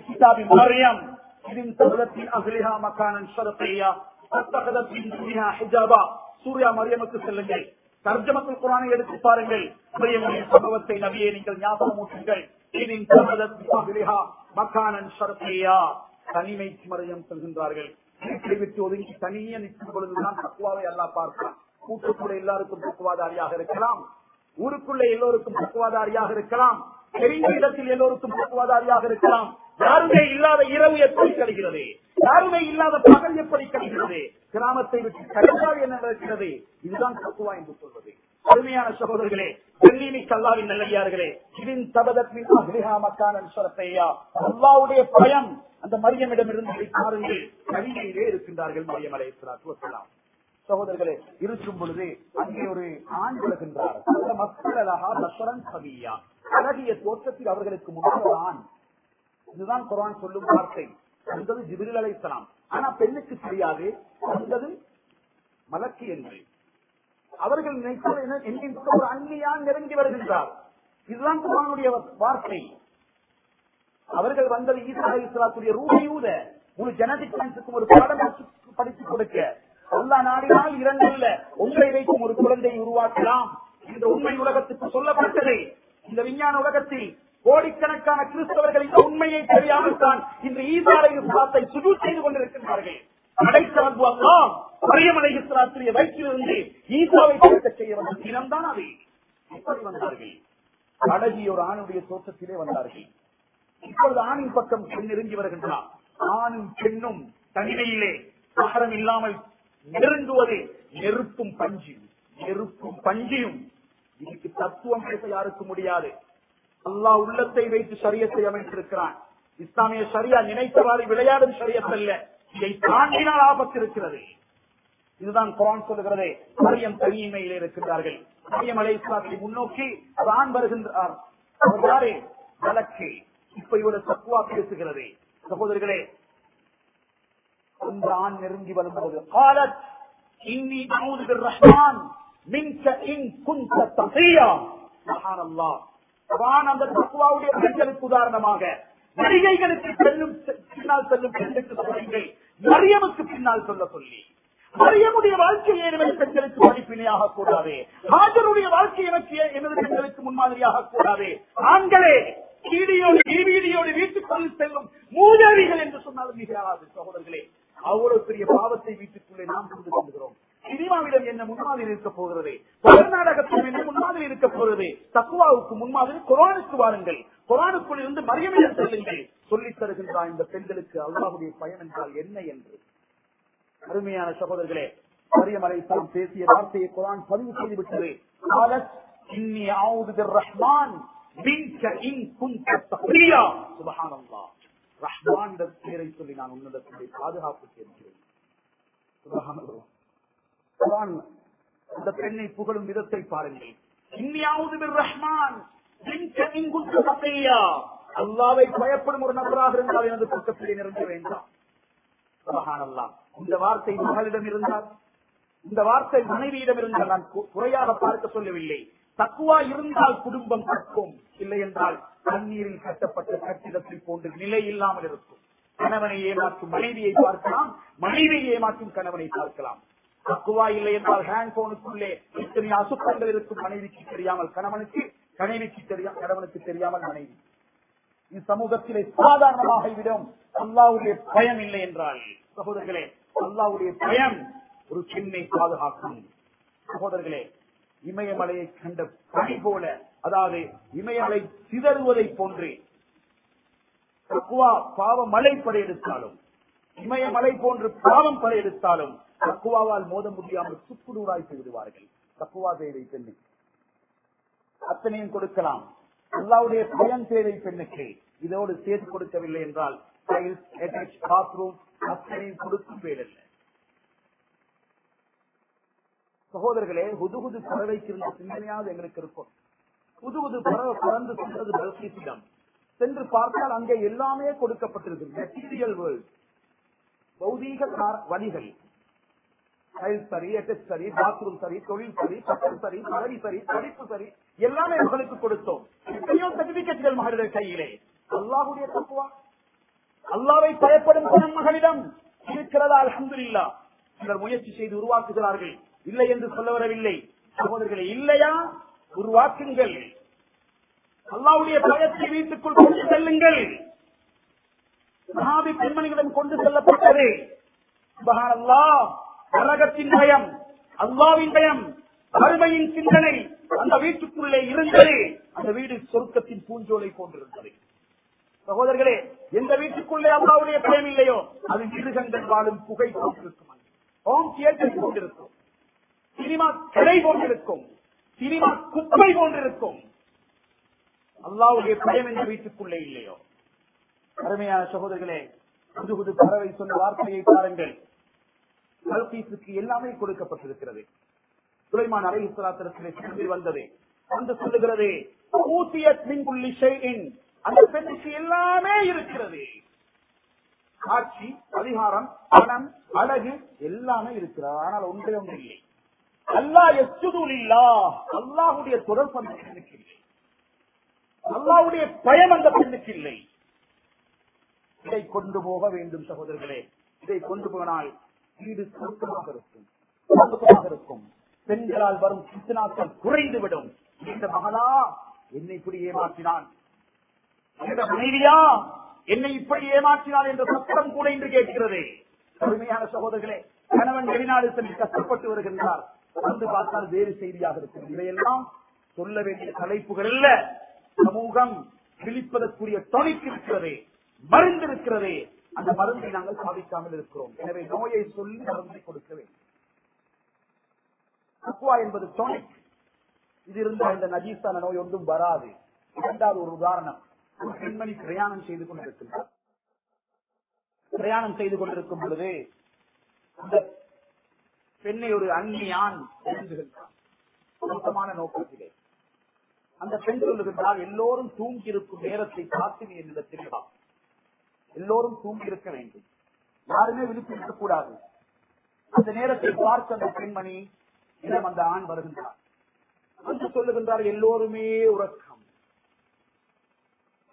கிதாபி மரியம் இதின் தகுலத்தின் அகலிஹா மக்கானன் ஷரத்தையா அத்தகதத்தின் சூர்யா மரியமுக்கு செல்லுங்கள். தர்ஜமத்தில் குரானை எடுத்து பாருங்கள். மரியமுடைய சம்பவத்தை நபியை நீங்கள் ஞாபகமூட்டுங்கள். இதின் தனிமை மரியம் சொல்கின்றார்கள். வீட்டை விட்டு ஒதுங்கி தனியே நிற்கும் பொழுதுதான் தக்குவாவை எல்லாம் பார்க்கலாம் கூட்டுக்குள்ள எல்லாருக்கும் தக்குவாதாரியாக இருக்கலாம். ஊருக்குள்ள எல்லோருக்கும் தக்குவாதாரியாக இருக்கலாம். தெரிந்த இடத்தில் எல்லோருக்கும் தக்குவாதாரியாக இருக்கலாம். யாருமே இல்லாத இரவு எப்படி கழிகிறது? யாருமே இல்லாத பகல் எப்படி கழிகிறது? கிராமத்தை விட்டு கழிந்தால் என்ன நடக்கிறது? இதுதான் தத்துவா என்று சொல்வது. அருமையான சகோதரர்களே வெள்ளிமி கல்லாவின் நல்லடியார்களே இதன் சபதத்தின் அகிலிஹா மக்கான சொரத்தையா? அல்லாவுடைய பயம் அந்த மரியமிடமிருந்து பாருங்கள். கவிதையிலே இருக்கின்றார்கள் மரியம் அலை வசலாம் சகோதரர்களே இருக்கும் பொழுது அங்கே ஒரு ஆண் விழுகின்றார் அந்த மக்கள் அழகா நசரன் கவியா. அழகிய தோற்றத்தில் அவர்களுக்கு முன்னால் ஆண். இதுதான் குரான் சொல்லும் வார்த்தை. வந்தது ஜிபிரில் அலைசலாம் ஆனா பெண்ணுக்கு தெரியாது. வந்தது மலக்கு என்று. அவர்கள் நினைத்தால் என்ன ஒரு அந்நியான் நெருங்கி வருகின்றார். இதுதான் குரானுடைய வார்த்தை. அவர்கள் வந்தது ஈசா அலி இஸ்லாத்துடைய ரூபயூத ஒரு ஜெனடிக் ஒரு பாடம் படித்துக் கொடுக்க. எல்லா நாடினால் இரண்டல்ல உங்களை வைக்கும் ஒரு குழந்தையை உருவாக்கலாம். என்ற உண்மை உலகத்துக்கு சொல்லப்பட்டது. இந்த விஞ்ஞான உலகத்தில் கோடிக்கணக்கான கிறிஸ்தவர்கள் இந்த உண்மையை தெரியாமல் தான் இன்று ஈசாலை இஸ்லாத்தை சுடு செய்து கொண்டிருக்கின்றார்கள். அடைத்தவன் அல்லாம் மரியமலை இஸ்லாத்திரிய வயிற்றிலிருந்து ஈசாவை திருத்த செய்ய வந்த தினம்தான் அது. எப்படி வந்தார்கள். அழகிய ஒரு ஆணுடைய தோற்றத்திலே வந்தார்கள். இப்பொழுது ஆணின் பக்கம் பெண் நெருங்கி வருகின்றார். ஆணும் பெண்ணும் தனிமையிலே சகரம் இல்லாமல் நெருங்குவது நெருப்பும் பஞ்சியும் நெருப்பும் பஞ்சியும் இதுக்கு தத்துவம் பேச யாருக்கு முடியாது. அல்லாஹ் உள்ளத்தை வைத்து சரியத்தை அமைத்திருக்கிறான். இஸ்லாமிய சரியா நினைத்தவாறு விளையாடும் சரியத்தல்ல இதை தாண்டினால் ஆபத்து இருக்கிறது இதுதான் குரான் சொல்லுகிறதே. மரியம் தனிமையில் இருக்கின்றார்கள். மரியம் அலை இஸ்லாத்தை முன்னோக்கி தான் வருகின்றார் அவர் வழக்கு. இப்ப இவரது தக்குவா பேசுகிறது. சகோதரர்களே அந்த ஆண் நெருங்கி வரும்போது காலத் இன்னி ரஹ்மான் மின்க இன் குந்த தகையா குர்ஆன் அந்த தக்குவாவுடைய பெண்களுக்கு உதாரணமாக நடிகைகளுக்கு செல்லும் பின்னால் செல்லும் பெண்களுக்கு சொல்லுங்கள். மரியமுக்கு பின்னால் சொல்ல சொல்லி. மரியமுடைய வாழ்க்கையை எனது பெண்களுக்கு படிப்பினையாக கூடாது ஹாஜருடைய வாழ்க்கை எனக்கு எனது பெண்களுக்கு முன்மாதிரியாக கூடாது ஆண்களே வீடியோடு வீடியோடு வீட்டுக்குள் செல்லும் மூதேவிகள் என்று சொன்னாலும் மிகையாகாது சகோதரர்களே. அவ்வளவு பெரிய பாவத்தை வீட்டுக்குள்ளே நாம் கொண்டு செல்கிறோம். சினிமாவிடம் என்ன முன்மாதிரி இருக்க போகிறது? கர்நாடகத்திடம் என்ன முன்மாதிரி இருக்க போகிறது? தக்குவாவுக்கு முன்மாதிரி கொரோனுக்கு வாருங்கள். கொரோனுக்குள் இருந்து மரியமையில் செல்லுங்கள். சொல்லித் தருகின்றான் இந்த பெண்களுக்கு அல்லாஹுடைய பயன் என்றால் என்ன என்று. அருமையான சகோதரர்களே மரியம் அலை பேசிய வார்த்தையை குரான் பதிவு செய்து விட்டது இன்னி ஆவுது ரஹ்மான் ரஹ்மான் பெயரை சொல்லி நான் உன்னிடத்தில் பாதுகாப்பு கேட்கிறேன். குரான் அந்த பெண்ணை புகழும் விதத்தை பாருங்கள். இன்னியாவது ரஹ்மான் அல்லாவை பயப்படும் ஒரு நபராக இருந்தால் எனது பக்கத்திலே நிரம்ப வேண்டாம். இந்த வார்த்தை மகளிடம் இருந்தால் இந்த வார்த்தை மனைவியிடம் இருந்தால் நான் குறையாக பார்க்க சொல்லவில்லை. தக்குவா இருந்தால் குடும்பம் கற்கும். இல்லை என்றால் தண்ணீரில் கட்டப்பட்ட கட்டிடத்தை போன்று நிலை இல்லாமல் இருக்கும். கணவனை ஏமாற்றும் மனைவியை பார்க்கலாம் மனைவியை ஏமாற்றும் கணவனை பார்க்கலாம். தக்குவா இல்லை என்றால் ஹேண்ட் போனுக்குள்ளே இத்தனை அசுத்தங்கள் இருக்கும் மனைவிக்கு தெரியாமல் கணவனுக்கு கணவிக்கு தெரியா கணவனுக்கு தெரியாமல் மனைவி. இந்த சமூகத்திலே சாதாரணமாக விடும். அல்லாவுடைய பயம் இல்லை என்றால் சகோதரர்களே அல்லாவுடைய பயம் ஒரு பெண்ணை பாதுகாக்கும். சகோதரர்களே இமயமலையை கண்ட பணி போல அதாவது இமயமலை சிதறுவதை போன்று தக்குவா பாவ மலை படையெடுத்தாலும் இமயமலை போன்று பாவம் படையெடுத்தாலும் தக்குவாவால் மோத முடியாமல் சுக்குநூறாய் விடுவார்கள் தக்குவா தேவை பெண்ணுக்கு அத்தனையும் கொடுக்கலாம். அல்லாவுடைய பயன் தேவை பெண்ணுக்கு. இதோடு சேர்த்து கொடுக்கவில்லை என்றால் பாத்ரூம் அத்தனையும் கொடுக்கும் வேலை சகோதரர்களே புதுகுது பறவைக்கு இருந்த சிந்தனையாவது எங்களுக்கு இருக்கும். புதுகுது பறவை பறந்து சென்றது பல்கீசிடம். சென்று பார்த்தால் அங்கே எல்லாமே கொடுக்கப்பட்டிருக்கு மெட்டீரியல் வேர்ல்ட் பௌதீக வழிகள். டைல் சரி எட்டச் சரி பாத்ரூம் சரி தொழில் சரி பட்டம் சரி பதவி சரி படிப்பு சரி எல்லாமே மகளுக்கு கொடுத்தோம். எத்தனையோ சர்டிபிகேட்கள் மகளிர் கையிலே. அல்லாஹுடைய தப்புவா அல்லாவை பயப்படும் குணம் மகளிடம் இருக்கிறதா? இல்லா சிலர் முயற்சி செய்து உருவாக்குகிறார்கள். இல்லை என்று சொல்ல வரவில்லை. சகோதரர்களே இல்லையா? உருவாக்குங்கள். அல்லாவுடைய பயத்தை வீட்டுக்குள் கொண்டு செல்லுங்கள். சஹாபி பெண்மணிகளிடம் கொண்டு செல்லப்பட்டது. நரகத்தின் பயம் அல்லாவின் பயம் வறுமையின் சிந்தனை அந்த வீட்டுக்குள்ளே இருந்தது அந்த வீடு சொருக்கத்தின் பூஞ்சோலை போன்றிருந்தது. சகோதரர்களே எந்த வீட்டுக்குள்ளே அல்லாவுடைய பயம் இல்லையோ அது மிருகங்கள் வாழும் புகை போட்டிருக்கும் ஹோம் தியேட்டர் போன்றிருக்கும். சினிமா கடை போன்றிருக்கும். சினிமா குப்பை போன்றிருக்கும். அல்லாவுடைய பயம் எந்த வீட்டுக்குள்ளே இல்லையோ. அருமையான சகோதரர்களே புது புது பறவை சொன்ன வார்த்தையை பாருங்கள். கல்பீஸுக்கு எல்லாமே கொடுக்கப்பட்டிருக்கிறது. சுலைமான் அலை இஸ்லாத்திரத்திலே சொல்லி வந்தது. வந்து சொல்லுகிறது அந்த பெண்ணுக்கு எல்லாமே இருக்கிறது. காட்சி அதிகாரம் பணம் அழகு எல்லாமே இருக்கிறது. ஆனால் ஒன்றே ஒன்று இல்லை. அல்லா அல்லாஹ் இல்லா அல்லாஹுடைய தொடர்பு அந்த பெண்ணுக்கு இல்லை. அல்லாவுடைய பயம் அந்த பெண்ணுக்கு இல்லை. இதை கொண்டு போக வேண்டும் சகோதரர்களே. இதை கொண்டு போனால் வீடு சுருக்கமாக இருக்கும். இருக்கும். பெண்களால் வரும் சித்தனாக்கள் குறைந்துவிடும். இந்த மகனா என்னை இப்படி ஏமாற்றினான். இந்த மனைவியா என்னை இப்படி ஏமாற்றினான் என்ற சத்தம் கூட இன்று கேட்கிறது. அருமையான சகோதரர்களே கணவன் வெளிநாடு சென்று கஷ்டப்பட்டு வருகின்றார். வந்து பார்த்தால் வேறு செய்தியாக இருக்கும் இதையெல்லாம் சொல்ல வேண்டிய தலைப்புகள் அல்ல. சமூகம் விழிப்பதற்குரிய தொலைக்கு இருக்கிறது மருந்து இருக்கிறது அந்த மருந்தை நாங்கள் சாதிக்காமல் இருக்கிறோம். எனவே நோயை சொல்லி மருந்தை கொடுக்க வேண்டும். தக்குவா என்பது டோனிக் இது இருந்தால் இந்த நஜீஸான நோய் ஒன்றும் வராது. இரண்டாவது ஒரு உதாரணம். ஒரு பெண்மணி பிரயாணம் செய்து கொண்டிருக்கின்றார். பிரயாணம் செய்து கொண்டிருக்கும் பொழுது அந்த பெண்ணை ஒரு அந்நியான் எழுந்துகின்றான் நோக்கத்திலே. அந்த பெண் சொல்லுகின்றால் எல்லோரும் தூங்கியிருக்கும் நேரத்தை காத்து நீ என்னிடத்தில் தான் எல்லோரும் தூங்கி இருக்க வேண்டும். யாருமே விழித்திருக்க கூடாது அந்த நேரத்தை பார்த்து அந்த பெண்மணி இடம் அந்த ஆண் வருகின்றார். வந்து சொல்லுகின்றார் எல்லோருமே உறக்கம்.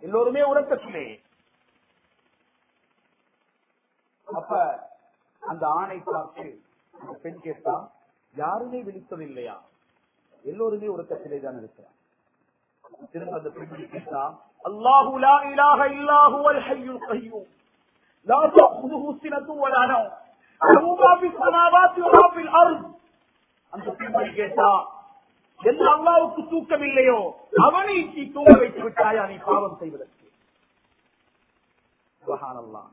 எல்லோருமே உறக்கத்திலே. அப்ப அந்த ஆணை பார்த்து அந்த பெண் கேட்டா யாருமே விழித்ததில்லையா? எல்லோருமே உறக்கத்திலே தான் இருக்கிறார் திரும்ப அந்த பெண்மணி கேட்டா அல்லாஹு லா இலாஹ இல்லா ஹுவல் ஹய்யுல் கய்யூம் லா தஅخذஹு சினத்து வலா நௌம் லஹு மா ஃபிஸ் ஸமாவாத்தி வ மா ஃபில் அர்த் அந்த பெண்மணி கேட்டா எந்த அல்லாவுக்கு தூக்கம் இல்லையோ அவனை நீ தூங்க வைத்து விட்டாயா நீ பாவம் செய்வதற்கு சுபஹானல்லாஹ்.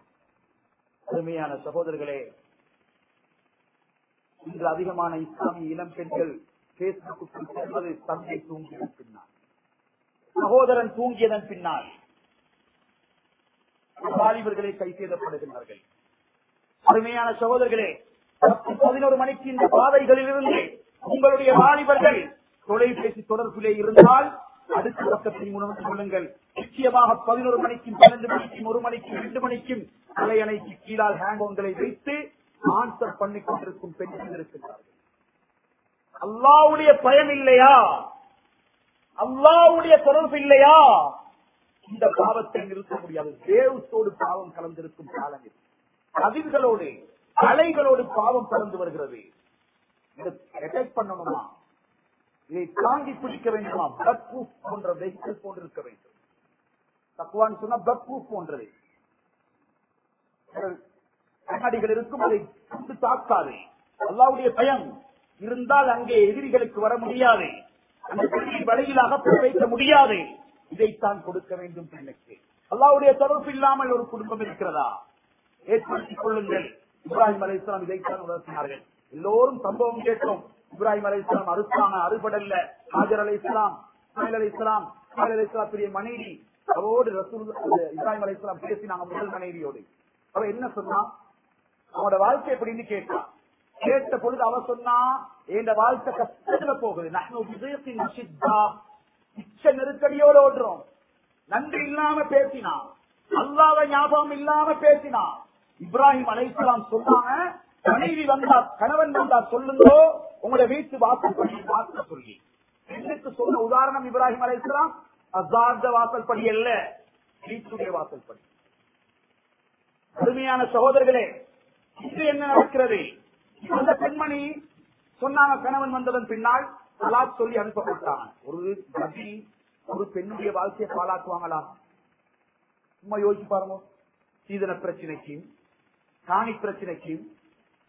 அருமையான சகோதரர்களே இன்று அதிகமான இஸ்லாமிய இளம் பெண்கள் பேஸ்புக்கு செல்வது தந்தை தூங்கியதன் பின்னால் சகோதரன் தூங்கியதன் பின்னால் வாலிபர்களை கை செய்தப்படுகின்றார்கள் அருமையான சகோதரர்களே பதினோரு மணிக்கு இந்த பாதைகளில் இருந்து உங்களுடைய வாலிபர்கள் தொலைபேசி தொடர்பிலே இருந்தால் அடுத்த பக்கத்தை உணர்ந்து கொள்ளுங்கள். நிச்சயமாக பதினோரு மணிக்கும் பன்னெண்டு மணிக்கும் ஒரு மணிக்கும் ரெண்டு மணிக்கும் தலையணைக்கு கீழால் ஹேங்கோன்களை வைத்து ஆன்சர் பண்ணிக் கொண்டிருக்கும் பெண்கள் இருக்கின்றார்கள். அல்லாவுடைய பயம் இல்லையா? அல்லாவுடைய தொடர்பு இல்லையா இந்த பாவத்தை நிறுத்த முடியாது. தேவத்தோடு பாவம் கலந்திருக்கும் காலம் இது கதிர்களோடு அலைகளோடு பாவம் கலந்து வருகிறது. பண்ணணுமா? இதை தாங்கி பிடிக்க வேண்டுமா? பிளட் ப்ரூஃப் போன்ற வெஹிக்கிள் போன்று இருக்க வேண்டும். தக்குவான்னு சொன்னா பிளட் ப்ரூஃப் போன்றது கண்ணாடிகள் இருக்கும் அதை தாக்காது. அல்லாவுடைய பயம் இருந்தால் அங்கே எதிரிகளுக்கு வர முடியாது. அந்த பெண்ணை வலையில் அகப்பட வைக்க முடியாது. இதைத்தான் கொடுக்க வேண்டும் பெண்ணுக்கு அல்லாவுடைய தொடர்பு இல்லாமல் ஒரு குடும்பம் இருக்கிறதா? ஏற்படுத்திக் கொள்ளுங்கள். இப்ராஹிம் அலி இஸ்லாம் இதைத்தான் உணர்த்தினார்கள். எல்லோரும் சம்பவம் கேட்டோம். இப்ராஹிம் அலி இஸ்லாம் அறுத்தான அறுபடல்ல. ஹாஜர் அலை இஸ்லாம் இஸ்மாயில் அலி இஸ்லாம் இஸ்மாயில் அலை இஸ்லாத்துடைய மனைவி. அவரோடு ரசூல் இப்ராஹிம் அலி இஸ்லாம் பேசினாங்க முதல் மனைவியோடு. அவ என்ன சொன்னா? அவனோட வாழ்க்கை எப்படின்னு கேட்டான் கேட்ட பொழுது அவ சொன்னா என் வாழ்க்கை கஷ்டத்துல போகுது. இச்ச நெருக்கடியோட ஓடுறோம். நன்றி இல்லாம பேசினா அல்லாத ஞாபகம் இல்லாம பேசினா இப்ராஹிம் அலைசலாம் சொன்னாங்க மனைவி வந்தா கணவன் வந்தா சொல்லுங்க உங்களோட வீட்டு வாசல் படி வாசல் சொல்லி பெண்ணுக்கு சொன்ன உதாரணம் இப்ராஹிம் அலைசலாம் அசார்த வாசல் படி அல்ல வீட்டுடைய வாசல் படி. அருமையான சகோதரர்களே இது என்ன நடக்கிறது? அந்த பெண்மணி சொன்னாங்க கணவன் வந்ததன் பின்னால் தலாக் சொல்லி அனுப்பப்பட்டாங்க ஒரு நபி ஒரு பெண்ணுடைய வாழ்க்கையை பாலாக்குவாங்களா சும்மா யோசிச்சு பாருங்க. சீதன பிரச்சனைக்கும் காணி பிரச்சனைக்கும்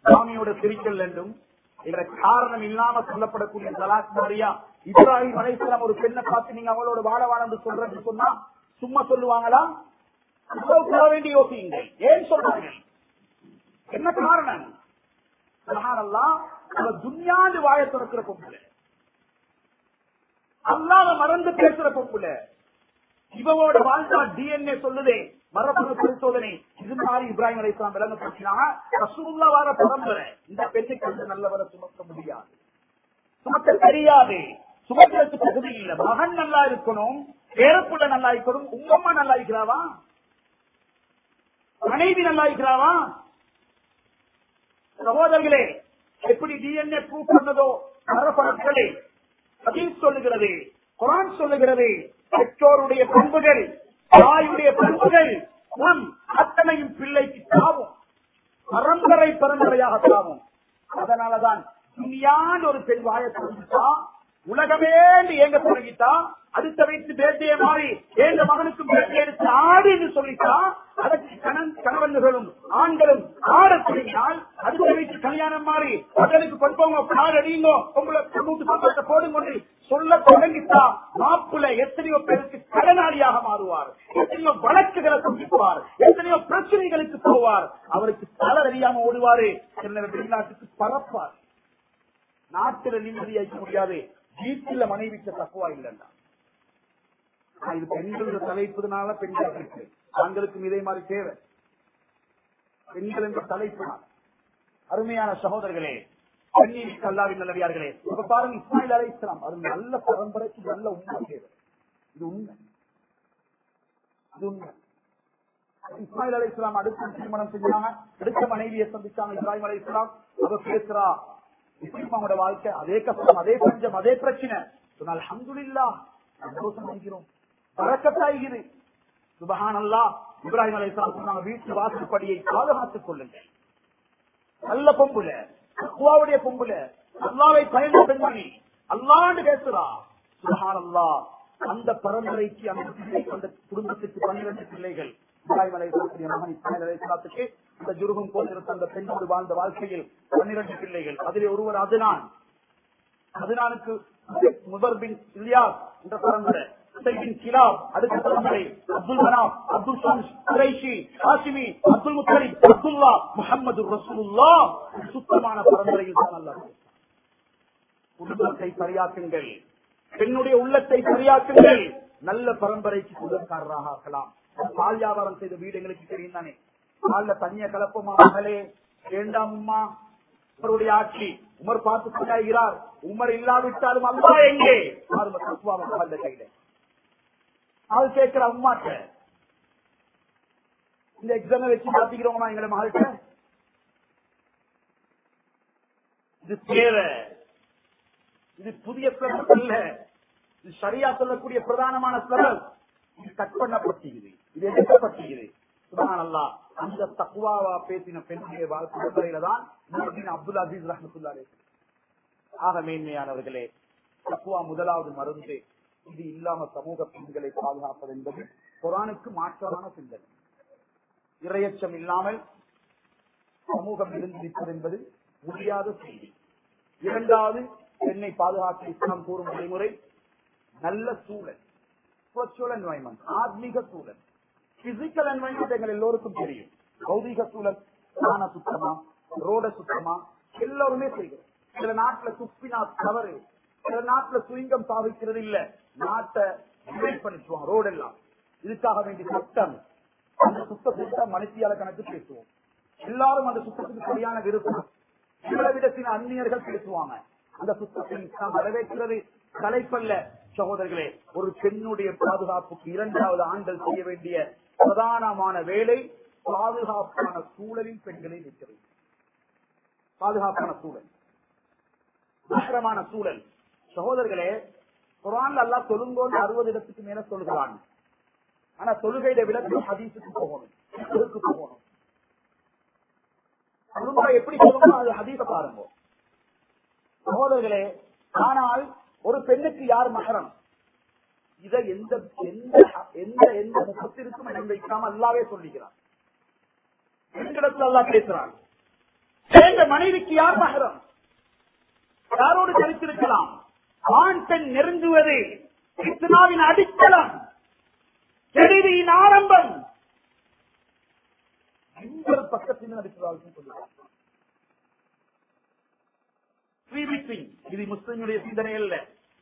சாமியோட பிரிக்கல் என்றும் என்ற காரணம் இல்லாம சொல்லப்படக்கூடிய தலாக் மாதிரியா? இப்ராஹிம் அலைசலாம் ஒரு பெண்ணை பார்த்து நீங்க அவளோட வாழ வாழ்ந்து சொல்றதுன்னு சொல்றேன்னு சொன்னா சும்மா சொல்லுவாங்களா? சொல்ல வேண்டிய யோசியுங்கள் ஏன் சொல்றாங்க? என்ன காரணம்? துன்யாண்டு வாய திறக்கிற பொம்புல அல்லாத மறந்து பேசுற பொம்புல இவவோட வாழ்ந்தா டிஎன்ஏ சொல்லுதே மரபணு பரிசோதனை. இது மாதிரி இப்ராஹிம் அலி இஸ்லாம் ரசூல்லா வார பரம்பரை. இந்த பெண்ணுக்கு வந்து நல்லவரை சுமக்க முடியாது. சுமக்க தெரியாது. சுமக்கிறதுக்கு தகுதி இல்ல. மகன் நல்லா இருக்கணும் பேரப்புள்ள நல்லா இருக்கணும் உங்கம்மா நல்லா இருக்கிறாவா? மனைவி நல்லா இருக்கிறாவா? சகோதரர்களே எப்படி டிஎன்ஏ ப்ரூவ் பண்ணதோ மரபணுக்களை ஹதீஸ் சொல்லுகிறது குரான் சொல்லுகிறது. பெற்றோருடைய பண்புகள் தாயுடைய பண்புகள் குணம் அத்தனையும் பிள்ளைக்கு தாவும். பரம்பரை பரம்பரையாக தாவும். அதனாலதான் துணியாண்டு ஒரு பெண் வாய தொடங்கிட்டா உலகமே ஏங்க தொடங்கிட்டா அடுத்த வைத்து பேட்டிய மாறி ஏழு மகனுக்கும் பேட்டி எடுத்து ஆடு என்று சொல்லிட்டா அதற்கு கணன் கணவன்களும் ஆண்களும் ஆட சொல்லினால் அடுத்த வைத்து கல்யாணம் மாறி மகனுக்கு கொடுப்பவங்க பாடு அடியுங்க உங்களை தொண்ணூத்தி போடுங்க சொல்ல தொடங்கிட்டா மாப்பிள்ளை எத்தனையோ பேருக்கு கடனாளியாக மாறுவார். எத்தனையோ வழக்குகளை சந்திப்பார். எத்தனையோ பிரச்சனைகளுக்கு போவார். அவருக்கு தலை அறியாம ஓடுவாரு. வெளிநாட்டுக்கு பரப்பார். நாட்டுல நிம்மதியாக்க முடியாது. வீட்டுல மனைவிக்கு தக்குவா இல்லைன்னா. இது பெண்கள் தலைப்புனால பெண்கள் இருக்கு. ஆண்களுக்கும் இதே மாதிரி தேவை. பெண்கள் என்ற தலைப்புனால். அருமையான சகோதரர்களே கண்ணியமிக்க அல்லாவின் நல்லவியார்களே இப்ப பாருங்க இஸ்மாயில் அலைஹிஸ்ஸலாம் அது நல்ல பரம்பரைக்கு நல்ல உண்மை தேவை. இது உண்மை. இது உண்மை. இஸ்மாயில் அலை இஸ்லாம் அடுத்த திருமணம் செஞ்சாங்க. அடுத்த மனைவியை சந்திச்சாங்க இப்ராஹிம் அலை இஸ்லாம் அவ பேசுறா அவங்களோட வாழ்க்கை அதே கஷ்டம் அதே பஞ்சம் அதே பிரச்சனை. சொன்னால் அஹமதுல்லா சந்தோஷம் அடைகிறோம் பறக்கத்தாகிறது சுபஹான் அல்லா இப்ராஹிம் அலி இஸ்லாம் சொன்னாங்க வீட்டு வாசற்படியை பாதுகாத்துக் கொள்ளுங்கள். நல்ல பொம்புல அக்குவாவுடைய பொம்புல அல்லாவை பயந்த பெண்மணி அல்லாண்டு பேசுறா. சுபஹான் அந்த பரம்பரைக்கு அந்த பிள்ளை அந்த குடும்பத்துக்கு பன்னிரண்டு பிள்ளைகள். இப்ராஹிம் அலைஹிஸ்ஸலாத்துடைய மகன் இஸ்மாயில் அலைஹிஸ்ஸலாத்துக்கு அந்த ஜுருகம் போன்றிருந்த அந்த பெண்ணோடு வாழ்ந்த வாழ்க்கையில் பன்னிரண்டு பிள்ளைகள். அதிலே ஒருவர் அதுனான். அதுனானுக்கு முதர்பின் இல்லையா என்ற பரம்பரை. அடுத்த அப்துல் அப்துல் குரைஷி ஹாசிமி அப்துல் அப்துல்லா சுத்தமான பரம்பரையில் தான் குடும்பத்தை சரியாக்குங்கள். பெண்ணுடைய உள்ளத்தை சரியாக்குங்கள். நல்ல பரம்பரைக்கு சொந்தக்காரராக ஆக்கலாம். பால் வியாபாரம் செய்த வீடு எங்களுக்கு தெரியும் தானே. பால்ல தண்ணிய கலப்பமா மகளே? வேண்டாம் உமருடைய ஆட்சி. உமர் பார்த்து கொண்டாகிறார் உமர் இல்லாவிட்டாலும் அல்லா எங்கே? கையில. அது கேட்கிற அம்மாட்ட. இந்த எக்ஸாம் வச்சு பாத்திக்கிறோமா எங்களை மகள்கிட்ட? இது தேவை. இது புதிய ஸ்லபம் இல்ல இது சரியா சொல்லக்கூடிய பிரதானமான ஸ்லபம் இது கட் பண்ணப்பட்டுகிறது இது எடுக்கப்பட்டுகிறது சுபஹானல்லாஹ் அந்த தக்குவாவா பேசின பெண்ணுடைய வாழ்க்கையில தான் அப்துல் அசீஸ் ரஹமத்துல்லாரே ஆக மேன்மையானவர்களே தக்குவா முதலாவது மருந்து. இது இல்லாம சமூக பெண்களை பாதுகாப்பது என்பது குரானுக்கு மாற்றமான சிந்தனை. இரையச்சம் இல்லாமல் சமூகம் இருந்திருப்பது என்பது முடியாத செய்தி. இரண்டாவது பெண்ணை பாதுகாக்க இஸ்லாம் கூறும் வழிமுறை நல்ல சூழல். ஸ்பிரிச்சுவல் என்வாய்மெண்ட் ஆத்மீக சூழல். பிசிக்கல் என்வாய்மெண்ட் எங்கள் எல்லோருக்கும் தெரியும். பௌதிக சூழல் சாண சுத்தமா ரோட சுத்தமா எல்லாருமே செய்கிறோம் சில நாட்டுல துப்பினா தவறு சில நாட்டுல சுயங்கம் சாதிக்கிறது இல்ல. நாட்டை ரோடு எல்லாம். இதுக்காக வேண்டிய சட்டம். அந்த சுத்தத்தை மனுஷியால கணக்கு பேசுவோம். எல்லாரும் அந்த சுத்தத்துக்கு சரியான விருப்பம். இவரை விட சில அந்நியர்கள் பேசுவாங்க. அந்த சுத்தத்தின் நாம் வரவேற்கிறது தலைப்பல்ல. சகோதரர்களே ஒரு பெண்ணுடைய பாதுகாப்புக்கு இரண்டாவது ஆண்கள் செய்ய வேண்டிய பிரதானமான வேலை பாதுகாப்பான சூழலில் பெண்களை வைக்கிறது பாதுகாப்பான சூழல். மாற்றமான சூழல். சகோதரர்களே குரான் அல்லா தொழுங்கோன்னு அறுபது இடத்துக்கு மேல சொல்கிறான் ஆனா தொழுகையில விட ஹதீஸுக்கு போகணும் போகணும். எப்படி சொல்லணும் அது ஹதீச பாருங்க. சகோதரர்களே ஆனால் ஒரு பெண்ணுக்கு யார் மகரம்? இதை எந்த எந்த எந்த எந்த முகத்திற்கும் இடம் வைக்காம அல்லாவே சொல்லிக்கிறான். பெண்களிடத்தில் அல்லா பேசுறான். மனைவிக்கு யார் மகரம்? யாரோடு தரித்திருக்கலாம் ஆண் பெண் நெருங்குவது இஸ்லாவின் அடித்தளம். கெடுதியின் ஆரம்பம். பக்கத்தில் நடிப்பதாக சொல்லுவாங்க ஸ்ரீவிப்பிங் இது முஸ்லிமுடைய சிந்தனை அல்ல.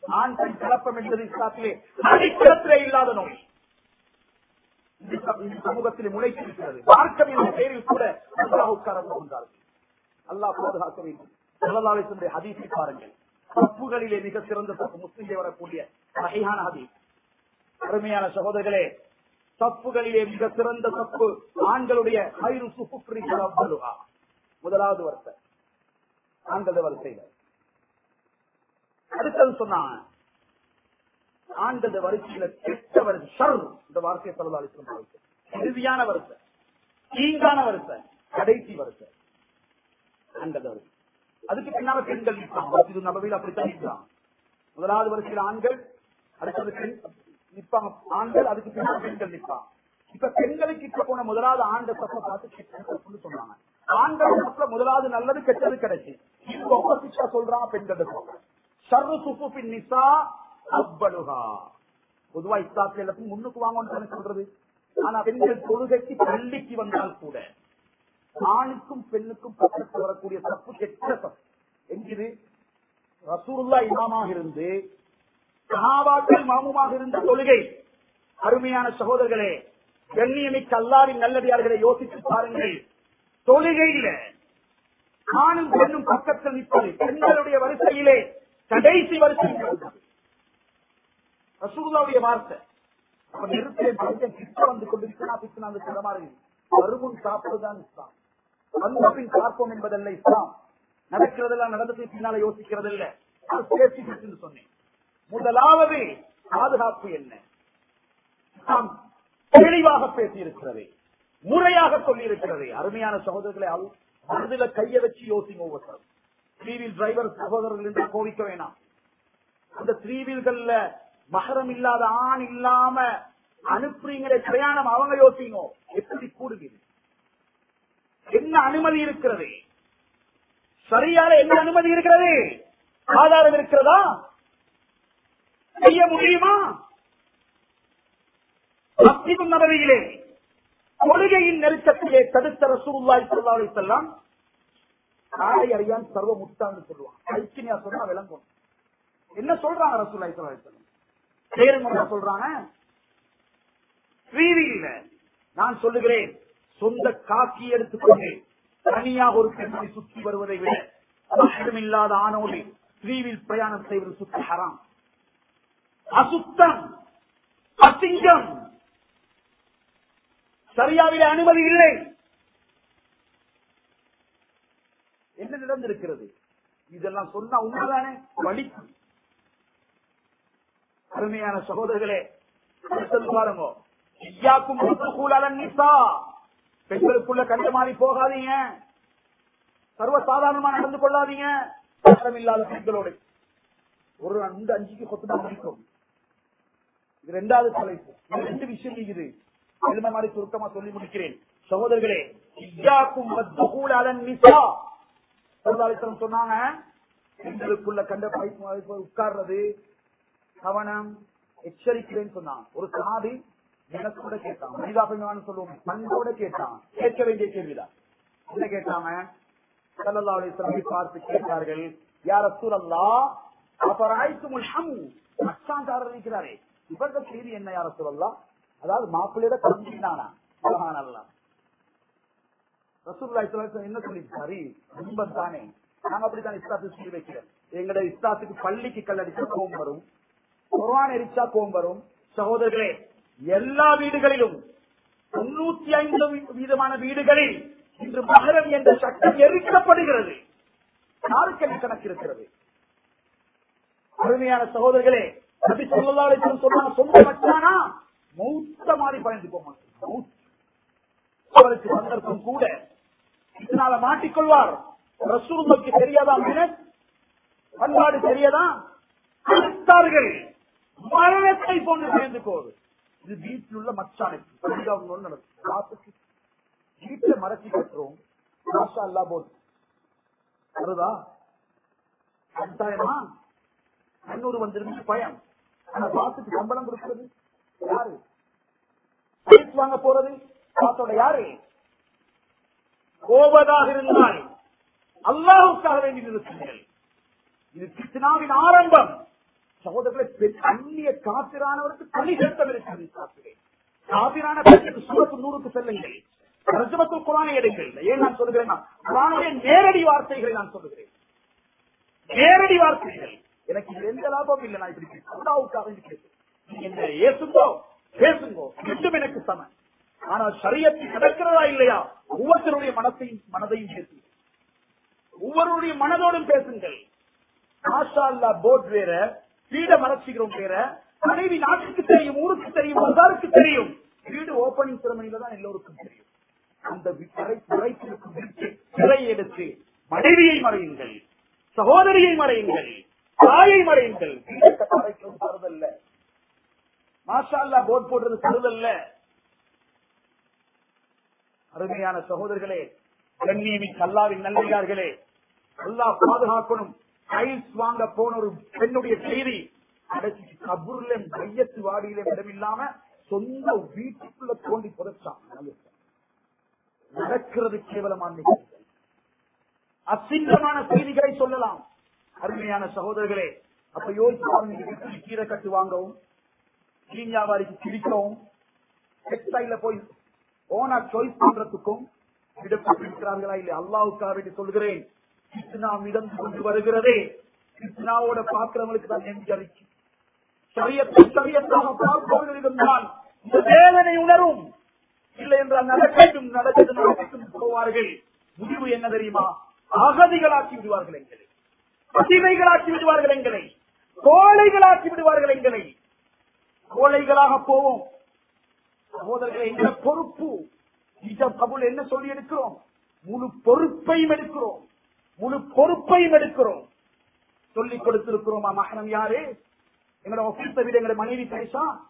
ஆண் பெண் கலப்பம் என்பது இஸ்லாத்திலே அடித்தளத்திலே இல்லாத நோய். சமூகத்தில் முளைத்திருக்கிறது மார்க்கம் என்ற பெயரில் கூட அல்லாஹ் உட்கார போகின்றார்கள் அல்லாஹ் பாதுகாக்க வேண்டும். சொல்லலாளுடைய பாருங்கள். தப்புகளிலே மிக சிறந்த தப்பு முஸ்லிம்லே வரக்கூடிய சஹீஹான ஹதீஸ். அருமையான சகோதரர்களே தப்புகளிலே மிக சிறந்த தப்பு ஆண்களுடைய ஹைரு சுகுப்ரி முதலாவது வரிசை ஆண்கள வரிசையில அடுத்தது சொன்னாங்க ஆண்கள வரிசையில கெட்ட வரிசை ஷர் இந்த வார்த்தையை சொல்லலாம் இறுதியான வரிசை தீங்கான வரிசை கடைசி வரிசை ஆண்கள வரிசை அதுக்கு பின்னால பெண்கள் நிற்பாங்க. இது நபவியில் அப்படித்தான் நிற்கிறாங்க. முதலாவது வரிசையில் ஆண்கள் அடுத்தது பெண் நிற்பாங்க. ஆண்கள் அதுக்கு பின்னால் பெண்கள் நிற்பாங்க. இப்ப பெண்களுக்கு இப்ப போன முதலாவது ஆண்ட தப்ப பார்த்து சொன்னாங்க. ஆண்கள் தப்புல முதலாவது நல்லது கெட்டது கிடைச்சு. இப்ப opposite ஆ சொல்றாங்க பெண்கள் சர்வ சுப்பு பின் நிசா அவ்வளுகா பொதுவா இஸ்லாத்துல எல்லாத்தையும் முன்னுக்கு வாங்கன்னு சொல்றது. ஆனா பெண்கள் தொழுகைக்கு பள்ளிக்கு வந்தால் கூட ஆணுக்கும் பெண்ணுக்கும் பக்கத்தில் வரக்கூடிய தப்பு கெட்ட தப்பு என்கிறது ரசூலுல்லா இமாமாக இருந்து சகாபாக்கள் மாமுமாக இருந்த தொழுகை. அருமையான சகோதரர்களே கண்ணியமிக்க அல்லாவின் நல்லடியார்களை யோசித்து பாருங்கள். தொழுகையில ஆணும் பெண்ணும் பக்கத்தில் நிற்பது பெண்களுடைய வரிசையிலே கடைசி வரிசையில் இருந்தது வார்த்தை. அப்ப கிட்ட வந்து கொண்டிருக்கிறான் பிச்சு அந்த சிலமாறு வருமுன் சாப்பிடுதான் இஸ்லாம். வந்த பின் பார்ப்போம் என்பதல்ல இஸ்லாம். நடக்கிறதெல்லாம் நடந்தது பின்னால யோசிக்கிறது இல்ல சொன்னேன். முதலாவது பாதுகாப்பு என்ன? தெளிவாக பேசியிருக்கிறது முறையாக சொல்லி இருக்கிறது அருமையான சகோதரர்களை அவ- மனதில கைய வச்சு யோசிங்க ஒவ்வொருத்தரும். த்ரீ வீல் டிரைவர் சகோதரர்கள் என்று கோவிக்க வேணாம். அந்த த்ரீ வீல்கள்ல மகரம் இல்லாத ஆண் இல்லாம அனுப்புறீங்களே கல்யாணம் அவங்க யோசிங்க. எப்படி கூடுகிறது? என்ன அனுமதி இருக்கிறது? சரியான என்ன அனுமதி இருக்கிறது? ஆதாரம் இருக்கிறதா? செய்ய முடியுமா? மஸ்ஜிது நபவியிலே கொள்கையின் நெருக்கத்திலே தடுத்த ரசூல்லாய் சொல்லாவை செல்லாம் காலை அறியான் சர்வ முட்டான்னு சொல்லுவான் ஐக்கினியா சொன்னா விளங்கும். என்ன சொல்றாங்க ரசூல்லாய் சொல்லாவை அலைஹி வஸல்லம்? பேருங்க சொல்றாங்க ஸ்ரீவியில நான் சொல்லுகிறேன் சொந்த காக்கி எடுத்துக்கொண்டு தனியாக ஒரு பெண்ணை சுற்றி வருவதை விட அவசியம் இல்லாத ஆணோடு ஸ்ரீவில் பிரயாணம் செய்வது சுத்த ஹராம். அசுத்தம் அசிங்கம். சரியாவில அனுமதி இல்லை. என்ன நடந்திருக்கிறது இதெல்லாம் சொன்னா உண்மைதானே? வலிக்கும். அருமையான சகோதரர்களே அடுத்தது பாருங்க. ஐயாக்கும் கூலாளன் நிசா பெண்களுக்குள்ள கண்ட மாறி போகாதீங்க. சர்வ சாதாரணமா நடந்து கொள்ளாதீங்க. கஷ்டம் இல்லாத பெண்களோடு. ஒரு ரெண்டு அஞ்சுக்கு கொத்துனா முடிக்கும். இது ரெண்டாவது தலைப்பு. ரெண்டு விஷயம் இது. எழுத மாதிரி சுருக்கமா சொல்லி முடிக்கிறேன். சகோதரர்களே ஐயாக்கும் கூலாளன் நிசா. சமுதாயத்திடம் சொன்னாங்க பெண்களுக்குள்ள கண்ட பைப்பு உட்கார்றது கவனம் எச்சரிக்கிறேன்னு சொன்னாங்க. ஒரு சாதி எனக்கு கூட கேட்டான். மனிதாபிமானம் சொல்லுவோம். பண்போட கேட்டான். கேட்க வேண்டிய கேள்விதான். என்ன கேட்டாங்க சல்லல்லாஹு அலைஹி பார்த்து கேட்டார்கள். யார் ரசூலல்லா அபராய்த்துமுல் ஹம்? மச்சான்காரர் இருக்கிறாரே. இவரது செய்தி என்ன யார் ரசூலல்லா அதாவது மாப்பிள்ளையோட தம்பினானா சுப்ஹானல்லாஹ். ரசூலுல்லாஹி ஸல்லல்லாஹு அலைஹி வஸல்லம் என்ன சொல்லிருக்காரு இன்பம் தானே நாங்க அப்படித்தான் இஸ்லாத்துக்கு சொல்லி வைக்கிறோம். எங்கட இஸ்லாத்துக்கு பள்ளிக்கு கல்லடிச்சா கோபம் வரும். குர்ஆன் எரிச்சா கோபம் வரும். சகோதரர்களே எல்லா வீடுகளிலும் தொண்ணூத்தி ஐந்து வீதமான வீடுகளில் இன்று மகரம் என்ற சட்டம் எரிக்கப்படுகிறது. யாருக்கு என்ன கணக்கு இருக்கிறது அருமையான சகோதரர்களே நபி ஸல்லல்லாஹு சொன்னாங்க சொந்த மச்சானா மௌத்த மாதிரி பயந்து போக அவருக்கு சந்தர்ப்பம் கூட இதனால மாட்டிக்கொள்வார். ரசூலுக்கு தெரியாதா மினத் பண்பாடு தெரியாதா? மரணத்தை போன்று சேர்ந்து போகுது. இது வீட்டில் உள்ள மச்சானுக்கு பரிதாபம் நடக்கும். காத்துக்கு வீட்டுல மறைச்சி கட்டுறோம். மாஷா அல்லா போல் வருதா கட்டாயமா? கண்ணூர் வந்திருந்து பயம். ஆனா பாத்துக்கு சம்பளம் கொடுக்கிறது? யாரு? சைட் வாங்க போறது? பாத்தோட யாரு? கோபதாக இருந்தால் அல்லாவுக்காக வேண்டி நிறுத்துங்கள். இது கிருஷ்ணாவின் ஆரம்பம். சகோதரர்களை அந்நிய காத்திரானவருக்கு தனி சட்டம் இருக்கிறது காத்திரான பெண்ணுக்கு சூரத்து நூறுக்கு செல்லுங்கள். ரஜமத்துல் குரானை எடுங்கள். ஏன் நான் சொல்லுகிறேன்? குரானுடைய நேரடி வார்த்தைகளை நான் சொல்லுகிறேன். நேரடி வார்த்தைகள். எனக்கு எந்த லாபமும் இல்லை. நான் இப்படி அல்லாவுக்காக நீங்க என்ன ஏசுங்கோ பேசுங்கோ ரெண்டும் எனக்கு சமன் ஆனால் சரியத்தில் நடக்கிறதா இல்லையா? ஒவ்வொருத்தருடைய மனத்தையும் மனதையும் பேசுங்கள். ஒவ்வொருடைய மனதோடும் பேசுங்கள். மாஷா போர்ட் வேற வீட மறைச்சிக்கிறோம் பேர. மனைவி நாட்டுக்கு தெரியும் ஊருக்கு தெரியும் பஜாருக்கு தெரியும். வீடு ஓபனிங் திறமையில தான் எல்லோருக்கும் தெரியும். அந்த விட்டரை சிறை எடுத்து மனைவியை மறையுங்கள் சகோதரியை மறையுங்கள் தாயை மறையுங்கள். வீட்டை மறைக்கிறது தருதல்ல மாஷா போட் போடுறது தருதல்ல அருமையான சகோதரர்களே கண்ணியமி கல்லாவின் நல்லியார்களே அல்லாஹ் பாதுகாக்கணும். டைல்ஸ் வாங்க போன ஒரு பெண்ணுடைய செய்தி. கடைசி கபூர்ல மையத்து வாடியில இடமில்லாம சொந்த வீட்டுக்குள்ள தோண்டி புதைச்சான். நடக்கிறது கேவலமான அசிங்கமான செய்திகளை சொல்லலாம். அருமையான சகோதரர்களே அப்ப யோசிச்சு வீட்டுக்கு கீரை கட்டு வாங்கவும் மீன் வியாபாரிக்கு பிடிக்கவும் டெக்ஸ்டைல போய் ஓனா சாய்ஸ் பண்றதுக்கும் விடப்பட்டிருக்கிறார்களா இல்லை அல்லாவுக்காக சொல்கிறேன் கிருஷ்ணா கொண்டு வருகிறதே. கிருஷ்ணாவோட பாத்திரங்களுக்கு தான் நெஞ்சரிக்கும் சரியத்தை சரியத்தாக பார்ப்பவர்கள் இருந்தால் இந்த வேதனை உணரும். இல்லை என்றால் நடக்கட்டும் நடக்கட்டும் நடக்கட்டும் போவார்கள். முடிவு என்ன தெரியுமா? அகதிகளாக்கி விடுவார்கள் எங்களை. பசிமைகளாக்கி விடுவார்கள் எங்களை. கோழைகளாக்கி விடுவார்கள் எங்களை. கோழைகளாக போவோம். சகோதரர்களை இந்த பொறுப்பு இந்த கபுல் என்ன சொல்லி எடுக்கிறோம் முழு பொறுப்பையும் எடுக்கிறோம். முழு பொறுப்பையும் எடுக்கிறோம். சொல்லிக் கொடுத்திருக்கிறோமா மகனம் யாரு? எங்களோட ஆபீஸை விட எங்களோட மனைவி பேசா.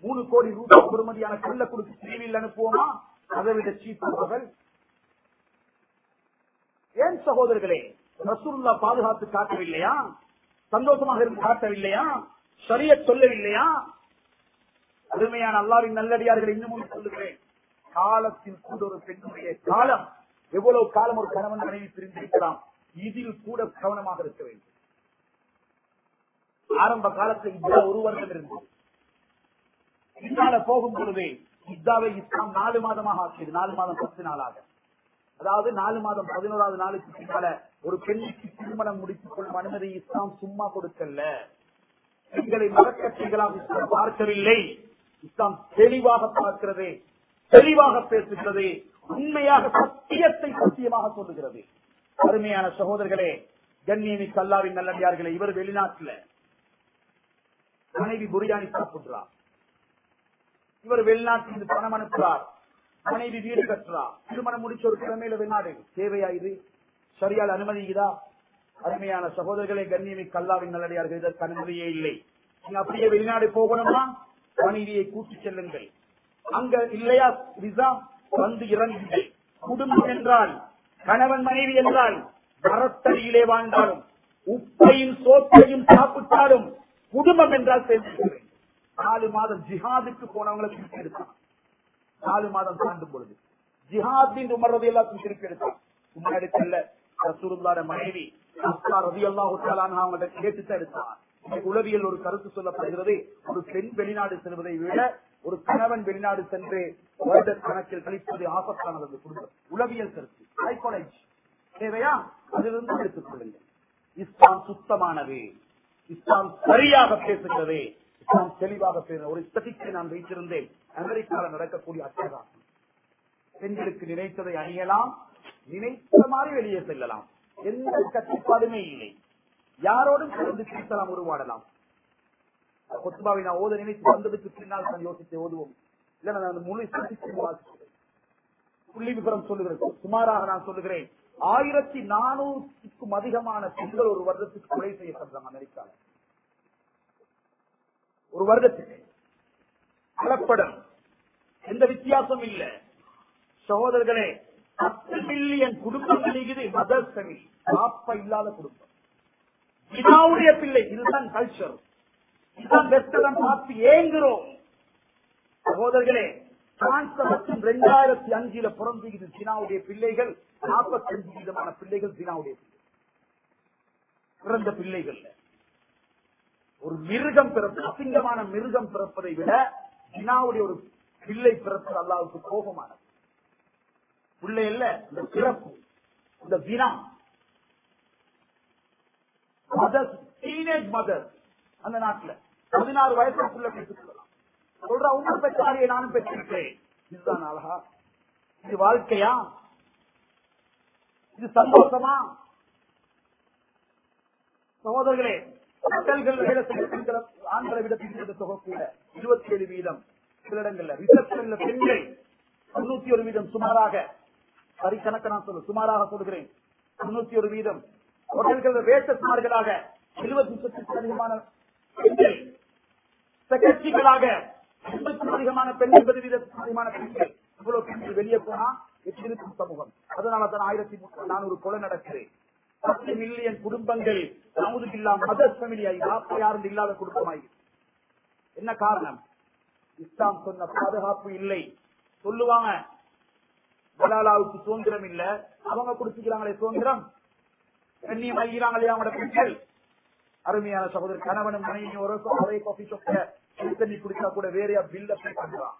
மூணு கோடி ரூபாய் பொறுமதியான கல்ல கொடுத்து டிவியில் அனுப்புவோமா? அதை விட சீப்பார்கள் ஏன் சகோதரர்களே ரசூல்லா பாதுகாத்து காட்டவில்லையா? சந்தோஷமாக இருந்து காட்டவில்லையா? சரிய சொல்லவில்லையா? அருமையான அல்லாவின் நல்லடியார்கள் இன்னமும் சொல்லுகிறேன். காலத்தில் கூட ஒரு பெண்ணுடைய காலம் எவ்வளவு காலம் ஒரு கணவன் மனைவி பிரிந்திருக்கலாம்? இதில் கூட கவனமாக இருக்க வேண்டும். ஆரம்ப காலத்தில் இத்தா ஒரு வருடம் இருந்தது பின்னால போகும் பொழுதே இத்தாவை இஸ்லாம் நாலு மாதமாக ஆக்கியது. நாலு மாதம் பத்து நாளாக. அதாவது நாலு மாதம் பதினோராவது நாளுக்கு பின்னால ஒரு பெண்ணுக்கு திருமணம் முடித்துக் கொள்ளும் அனுமதி இஸ்லாம் சும்மா கொடுக்கல. பெண்களை மறக்க செய்யலாம் இஸ்லாம் பார்க்கவில்லை. இஸ்லாம் தெளிவாக பார்க்கிறது தெளிவாக பேசுகிறது. உண்மையாக சத்தியத்தை சத்தியமாக சொல்லுகிறது. அருமையான சகோதரர்களே கண்ணியமி கல்லாவின் நல்லடியார்களே இவர் வெளிநாட்டுல மனைவி புரியாணி சாப்பிடுறார் இவர் வெளிநாட்டில் பணம் அனுப்புறார். மனைவி வீடு கட்டுறார் திருமணம் முடிச்ச ஒரு கிழமையில வெளிநாடு. தேவையா இது? சரியால் அனுமதிக்குதா அருமையான சகோதரர்களே கண்ணியமி கல்லாவின் நல்லடியார்கள் இதற்கு அனுமதியே இல்லை. நீங்க அப்படியே வெளிநாடு போகணும்னா மனைவியை கூட்டி செல்லுங்கள். அங்க இல்லையா விசா? வந்து இறங்கி குடும்பம் என்றால் கணவன் மனைவி என்றால் மரத்தடியிலே வாழ்ந்தாலும் உப்பையும் சோப்பையும் சாப்பிட்டாலும் குடும்பம் என்றால் சேர்ந்து நாலு மாதம் ஜிஹாதுக்கு போனவங்களை திருப்பி எடுத்தான். நாலு மாதம் தாண்டும் பொழுது ஜிஹாத் உமர்றது எல்லாத்தையும் திருப்பி எடுத்தான். உமர் எடுக்கல. மனைவி அஸ்மா ரலியல்லாஹு அவங்கள்ட்ட கேட்டுத்தான் எடுத்தான். உளவியல் ஒரு கருத்து சொல்லப்படுகிறது. ஒரு பெண் வெளிநாடு செல்வதை விட ஒரு கணவன் வெளிநாடு சென்று வருட கணக்கில் கழிப்பது ஆபத்தானது. குடும்பம் உளவியல் கருத்து. சைக்காலஜி தேவையா? அதிலிருந்து எடுத்துக் கொள்ளுங்கள். இஸ்லாம் சுத்தமானது. இஸ்லாம் சரியாக பேசுகிறது. இஸ்லாம் தெளிவாக பேசுகிறது. ஒரு ஸ்டடிக்கை நான் வைத்திருந்தேன். அமெரிக்காவில் நடக்கக்கூடிய அட்டகாசம். பெண்களுக்கு நினைத்ததை அணியலாம். நினைத்த மாதிரி வெளியே செல்லலாம். எந்த கட்டுப்பாடுமே இல்லை. யாரோடும் கலந்து பேசலாம் உருவாடலாம். கொத்துபாவை நான் ஓத நினைத்து வந்ததுக்கு பின்னால் நான் யோசித்து ஓதுவோம். இல்ல நான் முழு புள்ளி விபரம் சொல்லுகிறேன் சுமாராக நான் சொல்லுகிறேன். ஆயிரத்தி நானூறுக்கும் அதிகமான பெண்கள் ஒரு வருடத்துக்கு கொலை செய்யப்படுறாங்க அமெரிக்கால. ஒரு வருடத்துக்கு. கலப்படம். எந்த வித்தியாசம் இல்ல. சகோதரர்களே பத்து மில்லியன் குடும்பம் இருக்குது. மதர் ஃபெமிலி பாப்பா இல்லாத குடும்பம். இதாவுடைய பிள்ளை. இதுதான் கல்ச்சர் இதுதான் வெஸ்டர்ன் பார்த்து ஏங்குறோம். சகோதரர்களே மற்றும் ரெண்டாயிரத்தி அஞ்சுல பிறந்து இது சீனாவுடைய பிள்ளைகள் நாற்பத்தி அஞ்சு விதமான பிள்ளைகள் சீனாவுடைய பிறந்த பிள்ளைகள். ஒரு மிருகம் பிறப்பு அசிங்கமான மிருகம் பிறப்பதை விட சீனாவுடைய ஒரு பிள்ளை பிறப்பது அல்லாவுக்கு கோபமானது. பிள்ளை இல்ல இந்த பிறப்பு இந்த வினா. மதர்ஸ் டீனேஜ் மதர் அந்த நாட்டுல. பதினாறு வயசுக்குள்ள பெற்றுக்கொள்ளலாம். சொல்ற உங்க பெற்றாரியை நானும் பெற்றிருக்கிறேன். இதுதான் அழகா. இது வாழ்க்கையா? இது சந்தோஷமா? சகோதரர்களே மக்கள்கள் வேலை செய்ய பெண்களை ஆண்களை விட பெண்களோட தொகை கூட இருபத்தி ஏழு வீதம் சில இடங்கள்ல. ரிசப்ஷன்ல பெண்கள் தொண்ணூத்தி ஒரு வீதம். சுமாராக சரி கணக்கு நான் சொல்ல சுமாராக சொல்கிறேன் தொண்ணூத்தி ஒரு வீதம். அவர்கள் வேட்டஸ்மார்களாக எழுபத்தி சொத்துக்கு அதிகமான பெண்கள் செக்ரட்டரிகளாக எண்பத்தி அதிகமான பெண் எண்பது அதிகமான பெண்கள். இவ்வளவு பெண்கள் வெளியே போனா எப்படி இருக்கும் சமூகம். அதனால தான் ஆயிரத்தி நானூறு கொலை நடக்குது. பத்து மில்லியன் குடும்பங்கள் நமதுக்கு இல்லாம மதர் ஃபேமிலியாய் வாப்பா யாரும் இல்லாத குடும்பமாய் என்ன காரணம்? இஸ்லாம் சொன்ன பாதுகாப்பு இல்லை. சொல்லுவாங்க மலாலாவுக்கு சுதந்திரம் இல்ல. அவங்க குடிச்சுக்கிறாங்களே சுதந்திரம்? கண்ணியம் அழிகிறாங்களே அவங்களோட பெண்கள். அருமையான சகோதரர் கணவனும் மனைவி ஒரு அதே காஃபி ஷாப்ல தண்ணி குடிச்சா கூட வேறையா பில்ல பே பண்றான்.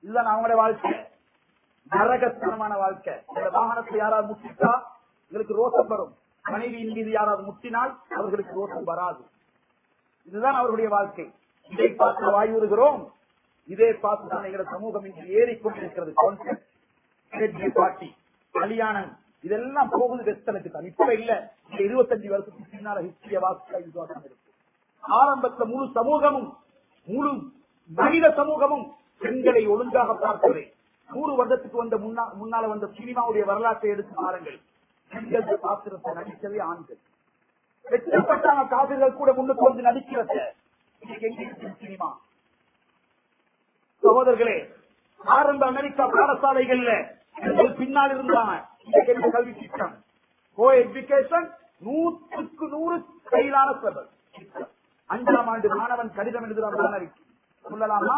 இதுதான் அவங்களோட வாழ்க்கை. நரகத்தனமான வாழ்க்கை. இந்த வாகனத்தை யாராவது முட்டிட்டா எங்களுக்கு ரோசம் வரும். மனைவியின் மீது யாராவது முட்டினால் அவர்களுக்கு ரோசம் வராது. இதுதான் அவர்களுடைய வாழ்க்கை. இதை பார்த்து வாயுறுகிறோம். இதே பார்த்து தான் எங்களோட சமூகம் இன்று ஏறிக்கொண்டிருக்கிறது. கான்செப்ட் பார்ட்டி கல்யாணம். இதெல்லாம் போகுது வெஸ்டனுக்கு தான் இப்ப இல்ல. இந்த இருபத்தஞ்சு வருஷத்துக்கு பின்னால ஹிஸ்டரிய வாக்கு விசுவாசம் இருக்கு ஆரம்பத்துல முழு சமூகமும் முழு மனித சமூகமும் பெண்களை ஒழுங்காக பார்க்கவே நூறு வருடத்துக்கு வந்த முன்னால வந்த சினிமாவுடைய வரலாற்றை எடுத்து பாருங்கள். பெண்கள் பாத்திரத்தை நடிக்கவே ஆண்கள். வெற்றப்பட்டான காதல்கள் கூட முன்னுக்கு வந்து நடிக்கிறத. எங்க சினிமா? சகோதரர்களே ஆரம்ப அமெரிக்கா பாடசாலைகள்ல பெண்கள் பின்னால் இருந்தாங்க. இன்னைக்கு கல்வி சிஸ்டம் கோ எஜுகேஷன் நூற்றுக்கு நூறு கையிலான சபல் அஞ்சாம் ஆண்டு மாணவன் கடிதம் எழுதுறான் சொல்லலாமா?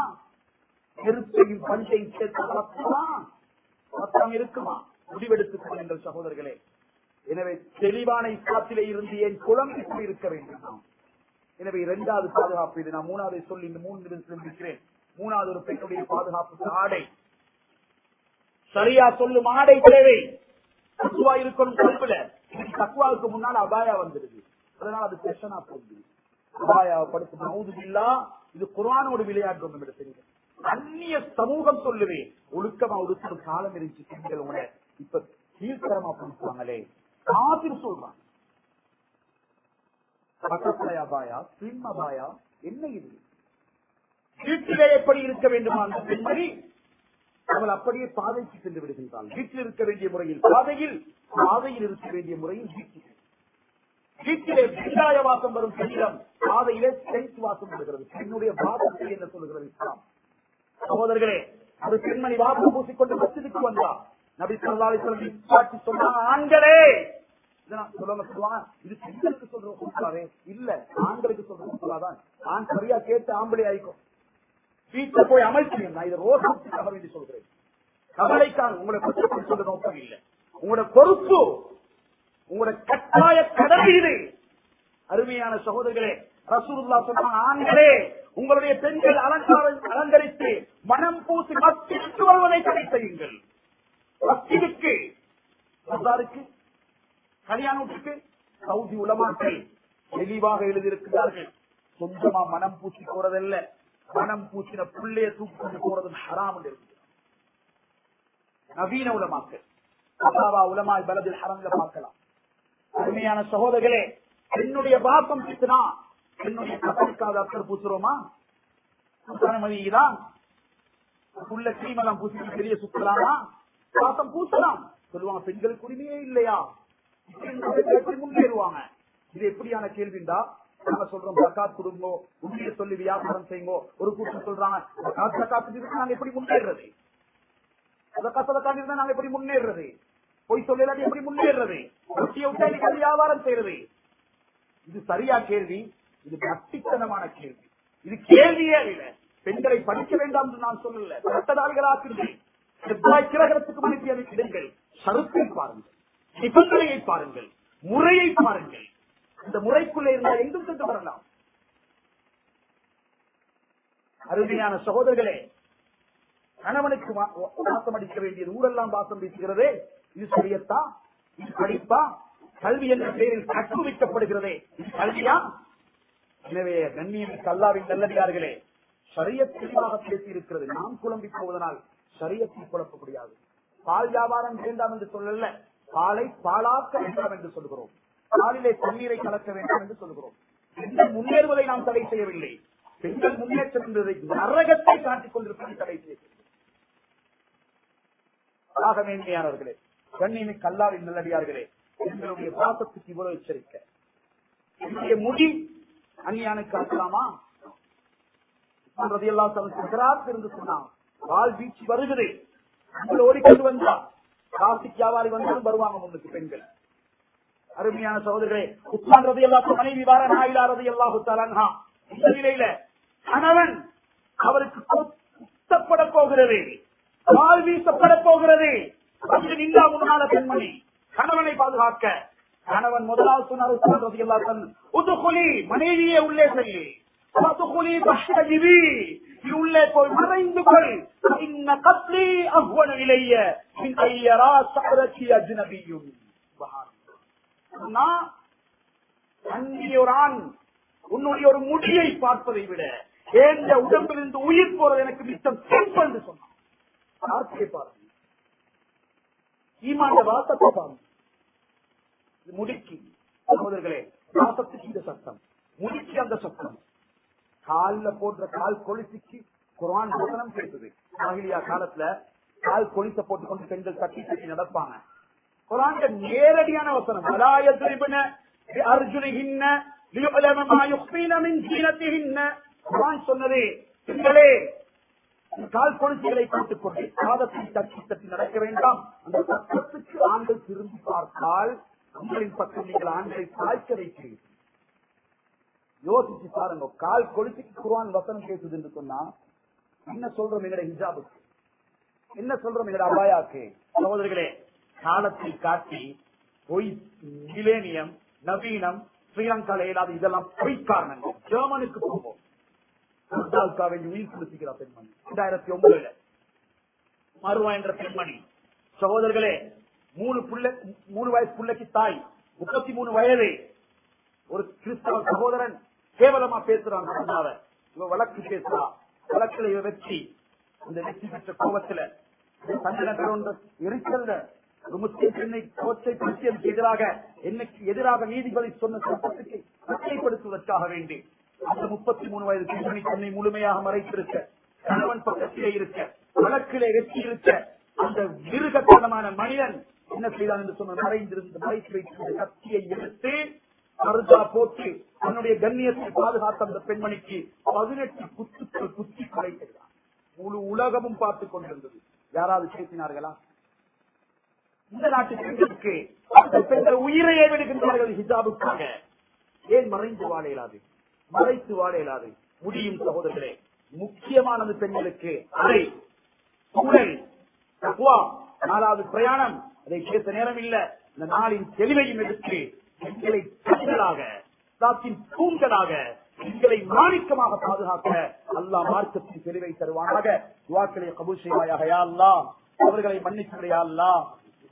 நெருப்பையும் பஞ்சையும் சேர்த்து வளர்த்துமா? மொத்தம் இருக்குமா? முடிவெடுத்துக் கொள்ளுங்கள் சகோதரர்களே. எனவே தெளிவான இஸ்லாத்திலே இருந்து என் குழம்பு இருக்க வேண்டும் எனவே இரண்டாவது பாதுகாப்பு இது. நான் மூணாவது சொல்லி இந்த மூணு நிமிடத்தில் முடிக்கிறேன் மூணாவது ஒரு பெண்ணுடைய பாதுகாப்பு ஆடை. சரியா சொல்லும் ஆடை தேவை. தக்குவா இருக்கணும் கல்வில தக்குவாவுக்கு முன்னால அபாயா வந்துருது அதனால அது பிரச்சனா போகுது. படுத்து இது குரானோடு தெரியும் அந்நிய சமூகம் சொல்லுவேன் ஒழுக்கமா ஒடுக்கிற காலம் இருந்துச்சு பெண்கள் இப்ப கீழ்த்தரமா பிடிப்பாங்களே காதிர் சொல்றான். அபாயா ஸ்லிம் அபாயா என்ன இது? வீட்டிலே எப்படி இருக்க வேண்டுமா அந்த பெண்மணி? அவள் அப்படியே பாதைக்கு சென்று விடுகின்றான் வீட்டில் இருக்க வேண்டிய முறையில் பாதையில் பாதையில் இருக்க வேண்டிய முறையில் வீட்டில். வீட்டிலே வெங்காய வாசம் வரும் சரீரம் பாதையிலே சென்ட் வாசம் வருகிறது. பெண்ணுடைய வாசத்தை என்ன சொல்கிறது இஸ்லாம்? சகோதரர்களே ஒரு பெண்மணி வாசம் பூசிக்கொண்டு மசிதுக்கு வந்தா நபி சொல்லாலை சொல்லி காட்டி சொன்னாங்க ஆண்களே! இதெல்லாம் இது பெண்களுக்கு சொல்ற கூட்டாவே இல்ல. ஆண்களுக்கு சொல்ற கூட்டாதான் ஆண் சரியா கேட்டு ஆம்பளை ஆயிக்கும். வீட்டுல போய் அமைச்சிருங்க நான் இதை ரோசத்துக்காக வேண்டி சொல்கிறேன். கவலைக்காக உங்களை பற்றி சொல்ற நோக்கம் இல்லை. உங்களோட பொறுப்பு உங்களோட கட்டாய கடமை இது. அருமையான சகோதரர்களே ரசூலுல்லா சொன்ன ஆண்களே உங்களுடைய பெண்கள் அலங்காரம் அலங்கரித்து மனம் பூசி மத்திற்கு வருவதை தடை செய்யுங்கள். மத்திற்கு சர்தாருக்கு கல்யாணத்துக்கு சவுதி உலமாக்கள் தெளிவாக எழுதியிருக்கிறார்கள். சொந்தமா மனம் பூசி போறதல்ல. மனம் பூசின புள்ளைய தூக்கி கொண்டு போறதும் ஹராம் இருக்கு. நவீன உலமாக்கள் அசாவா உலமாய் பலதில் ஹரம்ல பார்க்கலாம். அருமையான சகோதரர்களே என்னுடைய பாப்பம் பித்துனா என்னுடைய கபலுக்காக அக்கர் பூசுறோமா? மதிதான் உள்ள கிரீமெல்லாம் பூசி பெரிய சுத்தலாமா? பாசம் பூசலாம். சொல்லுவாங்க பெண்களுக்கு உரிமையே இல்லையா? முன்னேறுவாங்க. இது எப்படியான கேள்விண்டா? நம்ம சொல்றோம் ஜக்காத் கொடுங்க உண்மையை சொல்லி வியாபாரம் செய்யுங்க ஒரு கூட்டம் சொல்றாங்க ஜக்காத் ஜக்காத் இருக்கு நாங்க எப்படி முன்னேறது? நாங்க எப்படி முன்னேறது? பொய் சொல்லலாட்டி எப்படி முன்னேறது? ஒட்டிய விட்டா இன்னைக்கு வியாபாரம் செய்யறது. இது சரியா கேள்வி இது கட்டித்தனமான கேள்வி. இது கேள்வியே இல்ல. பெண்களை படிக்க வேண்டாம் என்று நான் சொல்லல. சட்டதாரிகளாக்குங்கள் செவ்வாய் கிரகத்துக்கு அனுப்பி அதை இடுங்கள் சருத்தை பாருங்கள். நிபந்தனையை பாருங்கள். முறையை பாருங்கள். அந்த முறைக்குள்ளே இருந்தால் எங்கும் சென்று வரலாம். அருமையான சகோதரர்களே கணவனுக்கு வாசம் அடிக்க வேண்டியது ஊரெல்லாம் வாசம் வீசுகிறதே இது சரியத்தா? இது படிப்பா? கல்வி என்ற பெயரில் கட்டுவிக்கப்படுகிறதே இது கல்வியா? எனவே கண்ணியம் கல்லாவின் நல்லடியார்களே சரிய தெளிவாக பேசியிருக்கிறது. நாம் குழம்பி போவதனால் சரியத்தை குழப்ப முடியாது. பால் வியாபாரம் வேண்டாம் என்று சொல்லல பாலை பாலாக்க வேண்டாம் என்று சொல்கிறோம். காலிலே தண்ணீரை கலக்க வேண்டும் என்று சொல்கிறோம். பெண்கள் முன்னேறுவதை நாம் தடை செய்யவில்லை. பெண்கள் முன்னேற்றம் என்பதை நரகத்தை காட்டிக் கொண்டிருப்பதை தடை செய்யவில்லை. கண்ணினை மேன்மையானவர்களே கல்லாவின் நல்லடியார்களே எங்களுடைய பாசத்துக்கு இவ்வளவு எச்சரிக்க. என்னுடைய முடி அந்நியானுக்கு ஆக்கலாமா ரதியெல்லாம் சொல்கிறார் இருந்து சொன்னான் வால் வீச்சு வருகிறேன் ஓடிக்கொண்டு வந்தா காசிக் வியாபாரி வந்தாலும் வருவாங்க உங்களுக்கு பெண்கள். அருமையான சகோதரர்களே உஸ்மான் ரதி அல்லாஹ் மனைவி வார நாயிலா ரதி அல்லாஹு தலன்ஹா இந்த நிலையில கணவன் அவருக்கு குத்தப்பட போகிறது கால் வீசப்பட போகிறது. வந்து நின்றா முன்னால பெண்மணி கணவனை பாதுகாக்க கணவன் முதலாவது சொன்னார் உஸ்மான் ரதி அல்லா தன் உதுகுலி மனைவியே உள்ளே செல்லி. உதுகுலி பஷ்டஜிவி உள்ளே போய் மறைந்து கொள். இன்ன கத்லி அஹ்வனு இலைய மின் ஐயரா சஹரத்தி அஜ்னபியும். சுப்ஹானல்லாஹ். சொன்னா ஒரு ஆண் உன்னுடைய ஒரு முடியை பார்ப்பதை விட ஏந்த உடம்பிலிருந்து உயிர் போறது எனக்கு மிச்சம் சிம்பிள் என்று சொன்னான். வார்த்தையை பாருங்க. ஈமாண்ட வாசத்தை பாருங்க. முடிக்கு. சகோதரர்களே வாசத்துக்கு இந்த சத்தம். முடிக்கு அந்த சத்தம். காலில் போடுற கால் கொலுசுக்கு குரான் வசனம் கிடைத்தது ஆகிலியா காலத்துல கால் கொலிச போட்டுக்கொண்டு பெண்கள் தட்டி தட்டி நடப்பாங்க. குரான்ல நேரடியான வசனம் வலா யத்ரிபுன பிஅர்ஜுலிஹின்ன குரான் சொன்னது கால் கொலுசுகளை போட்டுக் கொண்டு பாதத்தை தட்டி தட்டி நடக்க வேண்டாம் அந்த சட்டத்துக்கு ஆண்கள் திரும்பி பார்த்தால் உங்களின் பக்கம் நீங்கள் ஆண்களை தாய்க்க வைக்கிறீர்கள் யோசிச்சு பாருங்க கால் கொழுச்சிக்கு குருவான் வசனம் பேசுது என்று சொன்னா என்ன சொல்றோம் எங்கட ஹிஜாபுக்கு என்ன சொல்றோம் எங்கட அபாயாக்கு சகோதரர்களே காலத்தை காட்டி பொய் மிலேனியம் நவீனம் ஸ்ரீலங்கா இல்லாத இதெல்லாம் பொய் காரணங்கள். ஜெர்மனுக்கு போவோம். அமெரிக்காவுக்கா உயிர் கொடுத்துக்கிறார் பெண்மணி. இரண்டாயிரத்தி ஒன்பதுல. மருவா என்ற பெண்மணி. சகோதரர்களே மூணு புள்ள மூணு வயசு புள்ளைக்கு தாய் முப்பத்தி மூணு வயது. ஒரு கிறிஸ்தவ சகோதரன் கேவலமா பேசுறான் இவ வழக்கு பேசுறா. வழக்குல இவ வெற்றி. இந்த வெற்றி பெற்ற கோபத்துல சந்தன எரிச்சல்ல ஒரு முஸ்லிம் பெண்ணை கோச்சை பட்டியலுக்கு எதிராக என்னைக்கு எதிராக நீதிபதி சொன்ன சட்டத்துக்கு சட்டைப்படுத்துவதற்காக வேண்டி அந்த முப்பத்தி மூணு வயது பெண்மணி தன்னை முழுமையாக மறைத்திருக்க கணவன் பக்கத்திலே இருக்க வழக்கிலே வெற்றி இருக்க அந்த மிருகத்தனமான மனிதன் என்ன செய்தான் என்று சொன்ன மறைந்திருந்து மறைத்து வைத்திருந்த கத்தியை எடுத்து மருதா போட்டு தன்னுடைய கண்ணியத்தை பாதுகாத்த அந்த பெண்மணிக்கு பதினெட்டு குத்துக்கள் குத்தி குறைத்திருந்தான் முழு உலகமும் பார்த்துக் கொண்டிருந்தது. யாராவது பேசினார்களா? இந்த நாட்டு பெண்களுக்கு அந்த பெண்கள் உயிரையே விடுகின்றார்கள் ஹிஜாபுக்காக. ஏன் மறைந்து வாழ இயலாது மறைத்து வாழ இயலாது முடியும் சகோதரர்களே முக்கியமானது பெண்களுக்கு அறை சூழல் நாலாவது பிரயாணம் அதை பேச நேரம் இல்ல இந்த நாளின் தெளிவையும் எடுத்து பெண்களை கண்களாக தூண்களாக பெண்களை மாணிக்கமாக பாதுகாக்க அல்லாஹ் மார்க்கத்தின் தெளிவை தருவானாக. துவாக்களை கபூல் செய்வாயாக அவர்களை மன்னிக்கிறையா அல்லா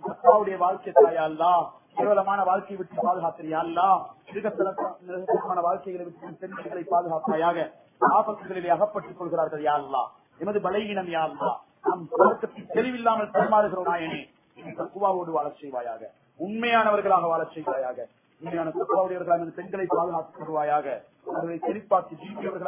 அப்பாவுடைய வாழ்க்கை தாயா அல்லா? கேவலமான வாழ்க்கையை விட்டு பாதுகாத்திரியா அல்லா? மிருகத்தனமான வாழ்க்கைகளை விட்டு பெண்களை பாதுகாப்பாயாக ஆபத்துகளிலே அகப்பட்டுக் கொள்கிறார்கள் யா எமது பலகீனம் யா அல்லா? நாம் மார்க்கத்தில் தெளிவில்லாமல் தருமாறுகிறோம் நாயனே. தக்குவாவோடு வாழச் செய்வாயாக. உண்மையானவர்களாக வாழச் செய்வாயாக. உண்மையான தக்குவாவுடையவர்களாக பெண்களை பாதுகாத்து தருவாயாக அவர்களை செழிப்பாக்கி ஜீவியவர்களாக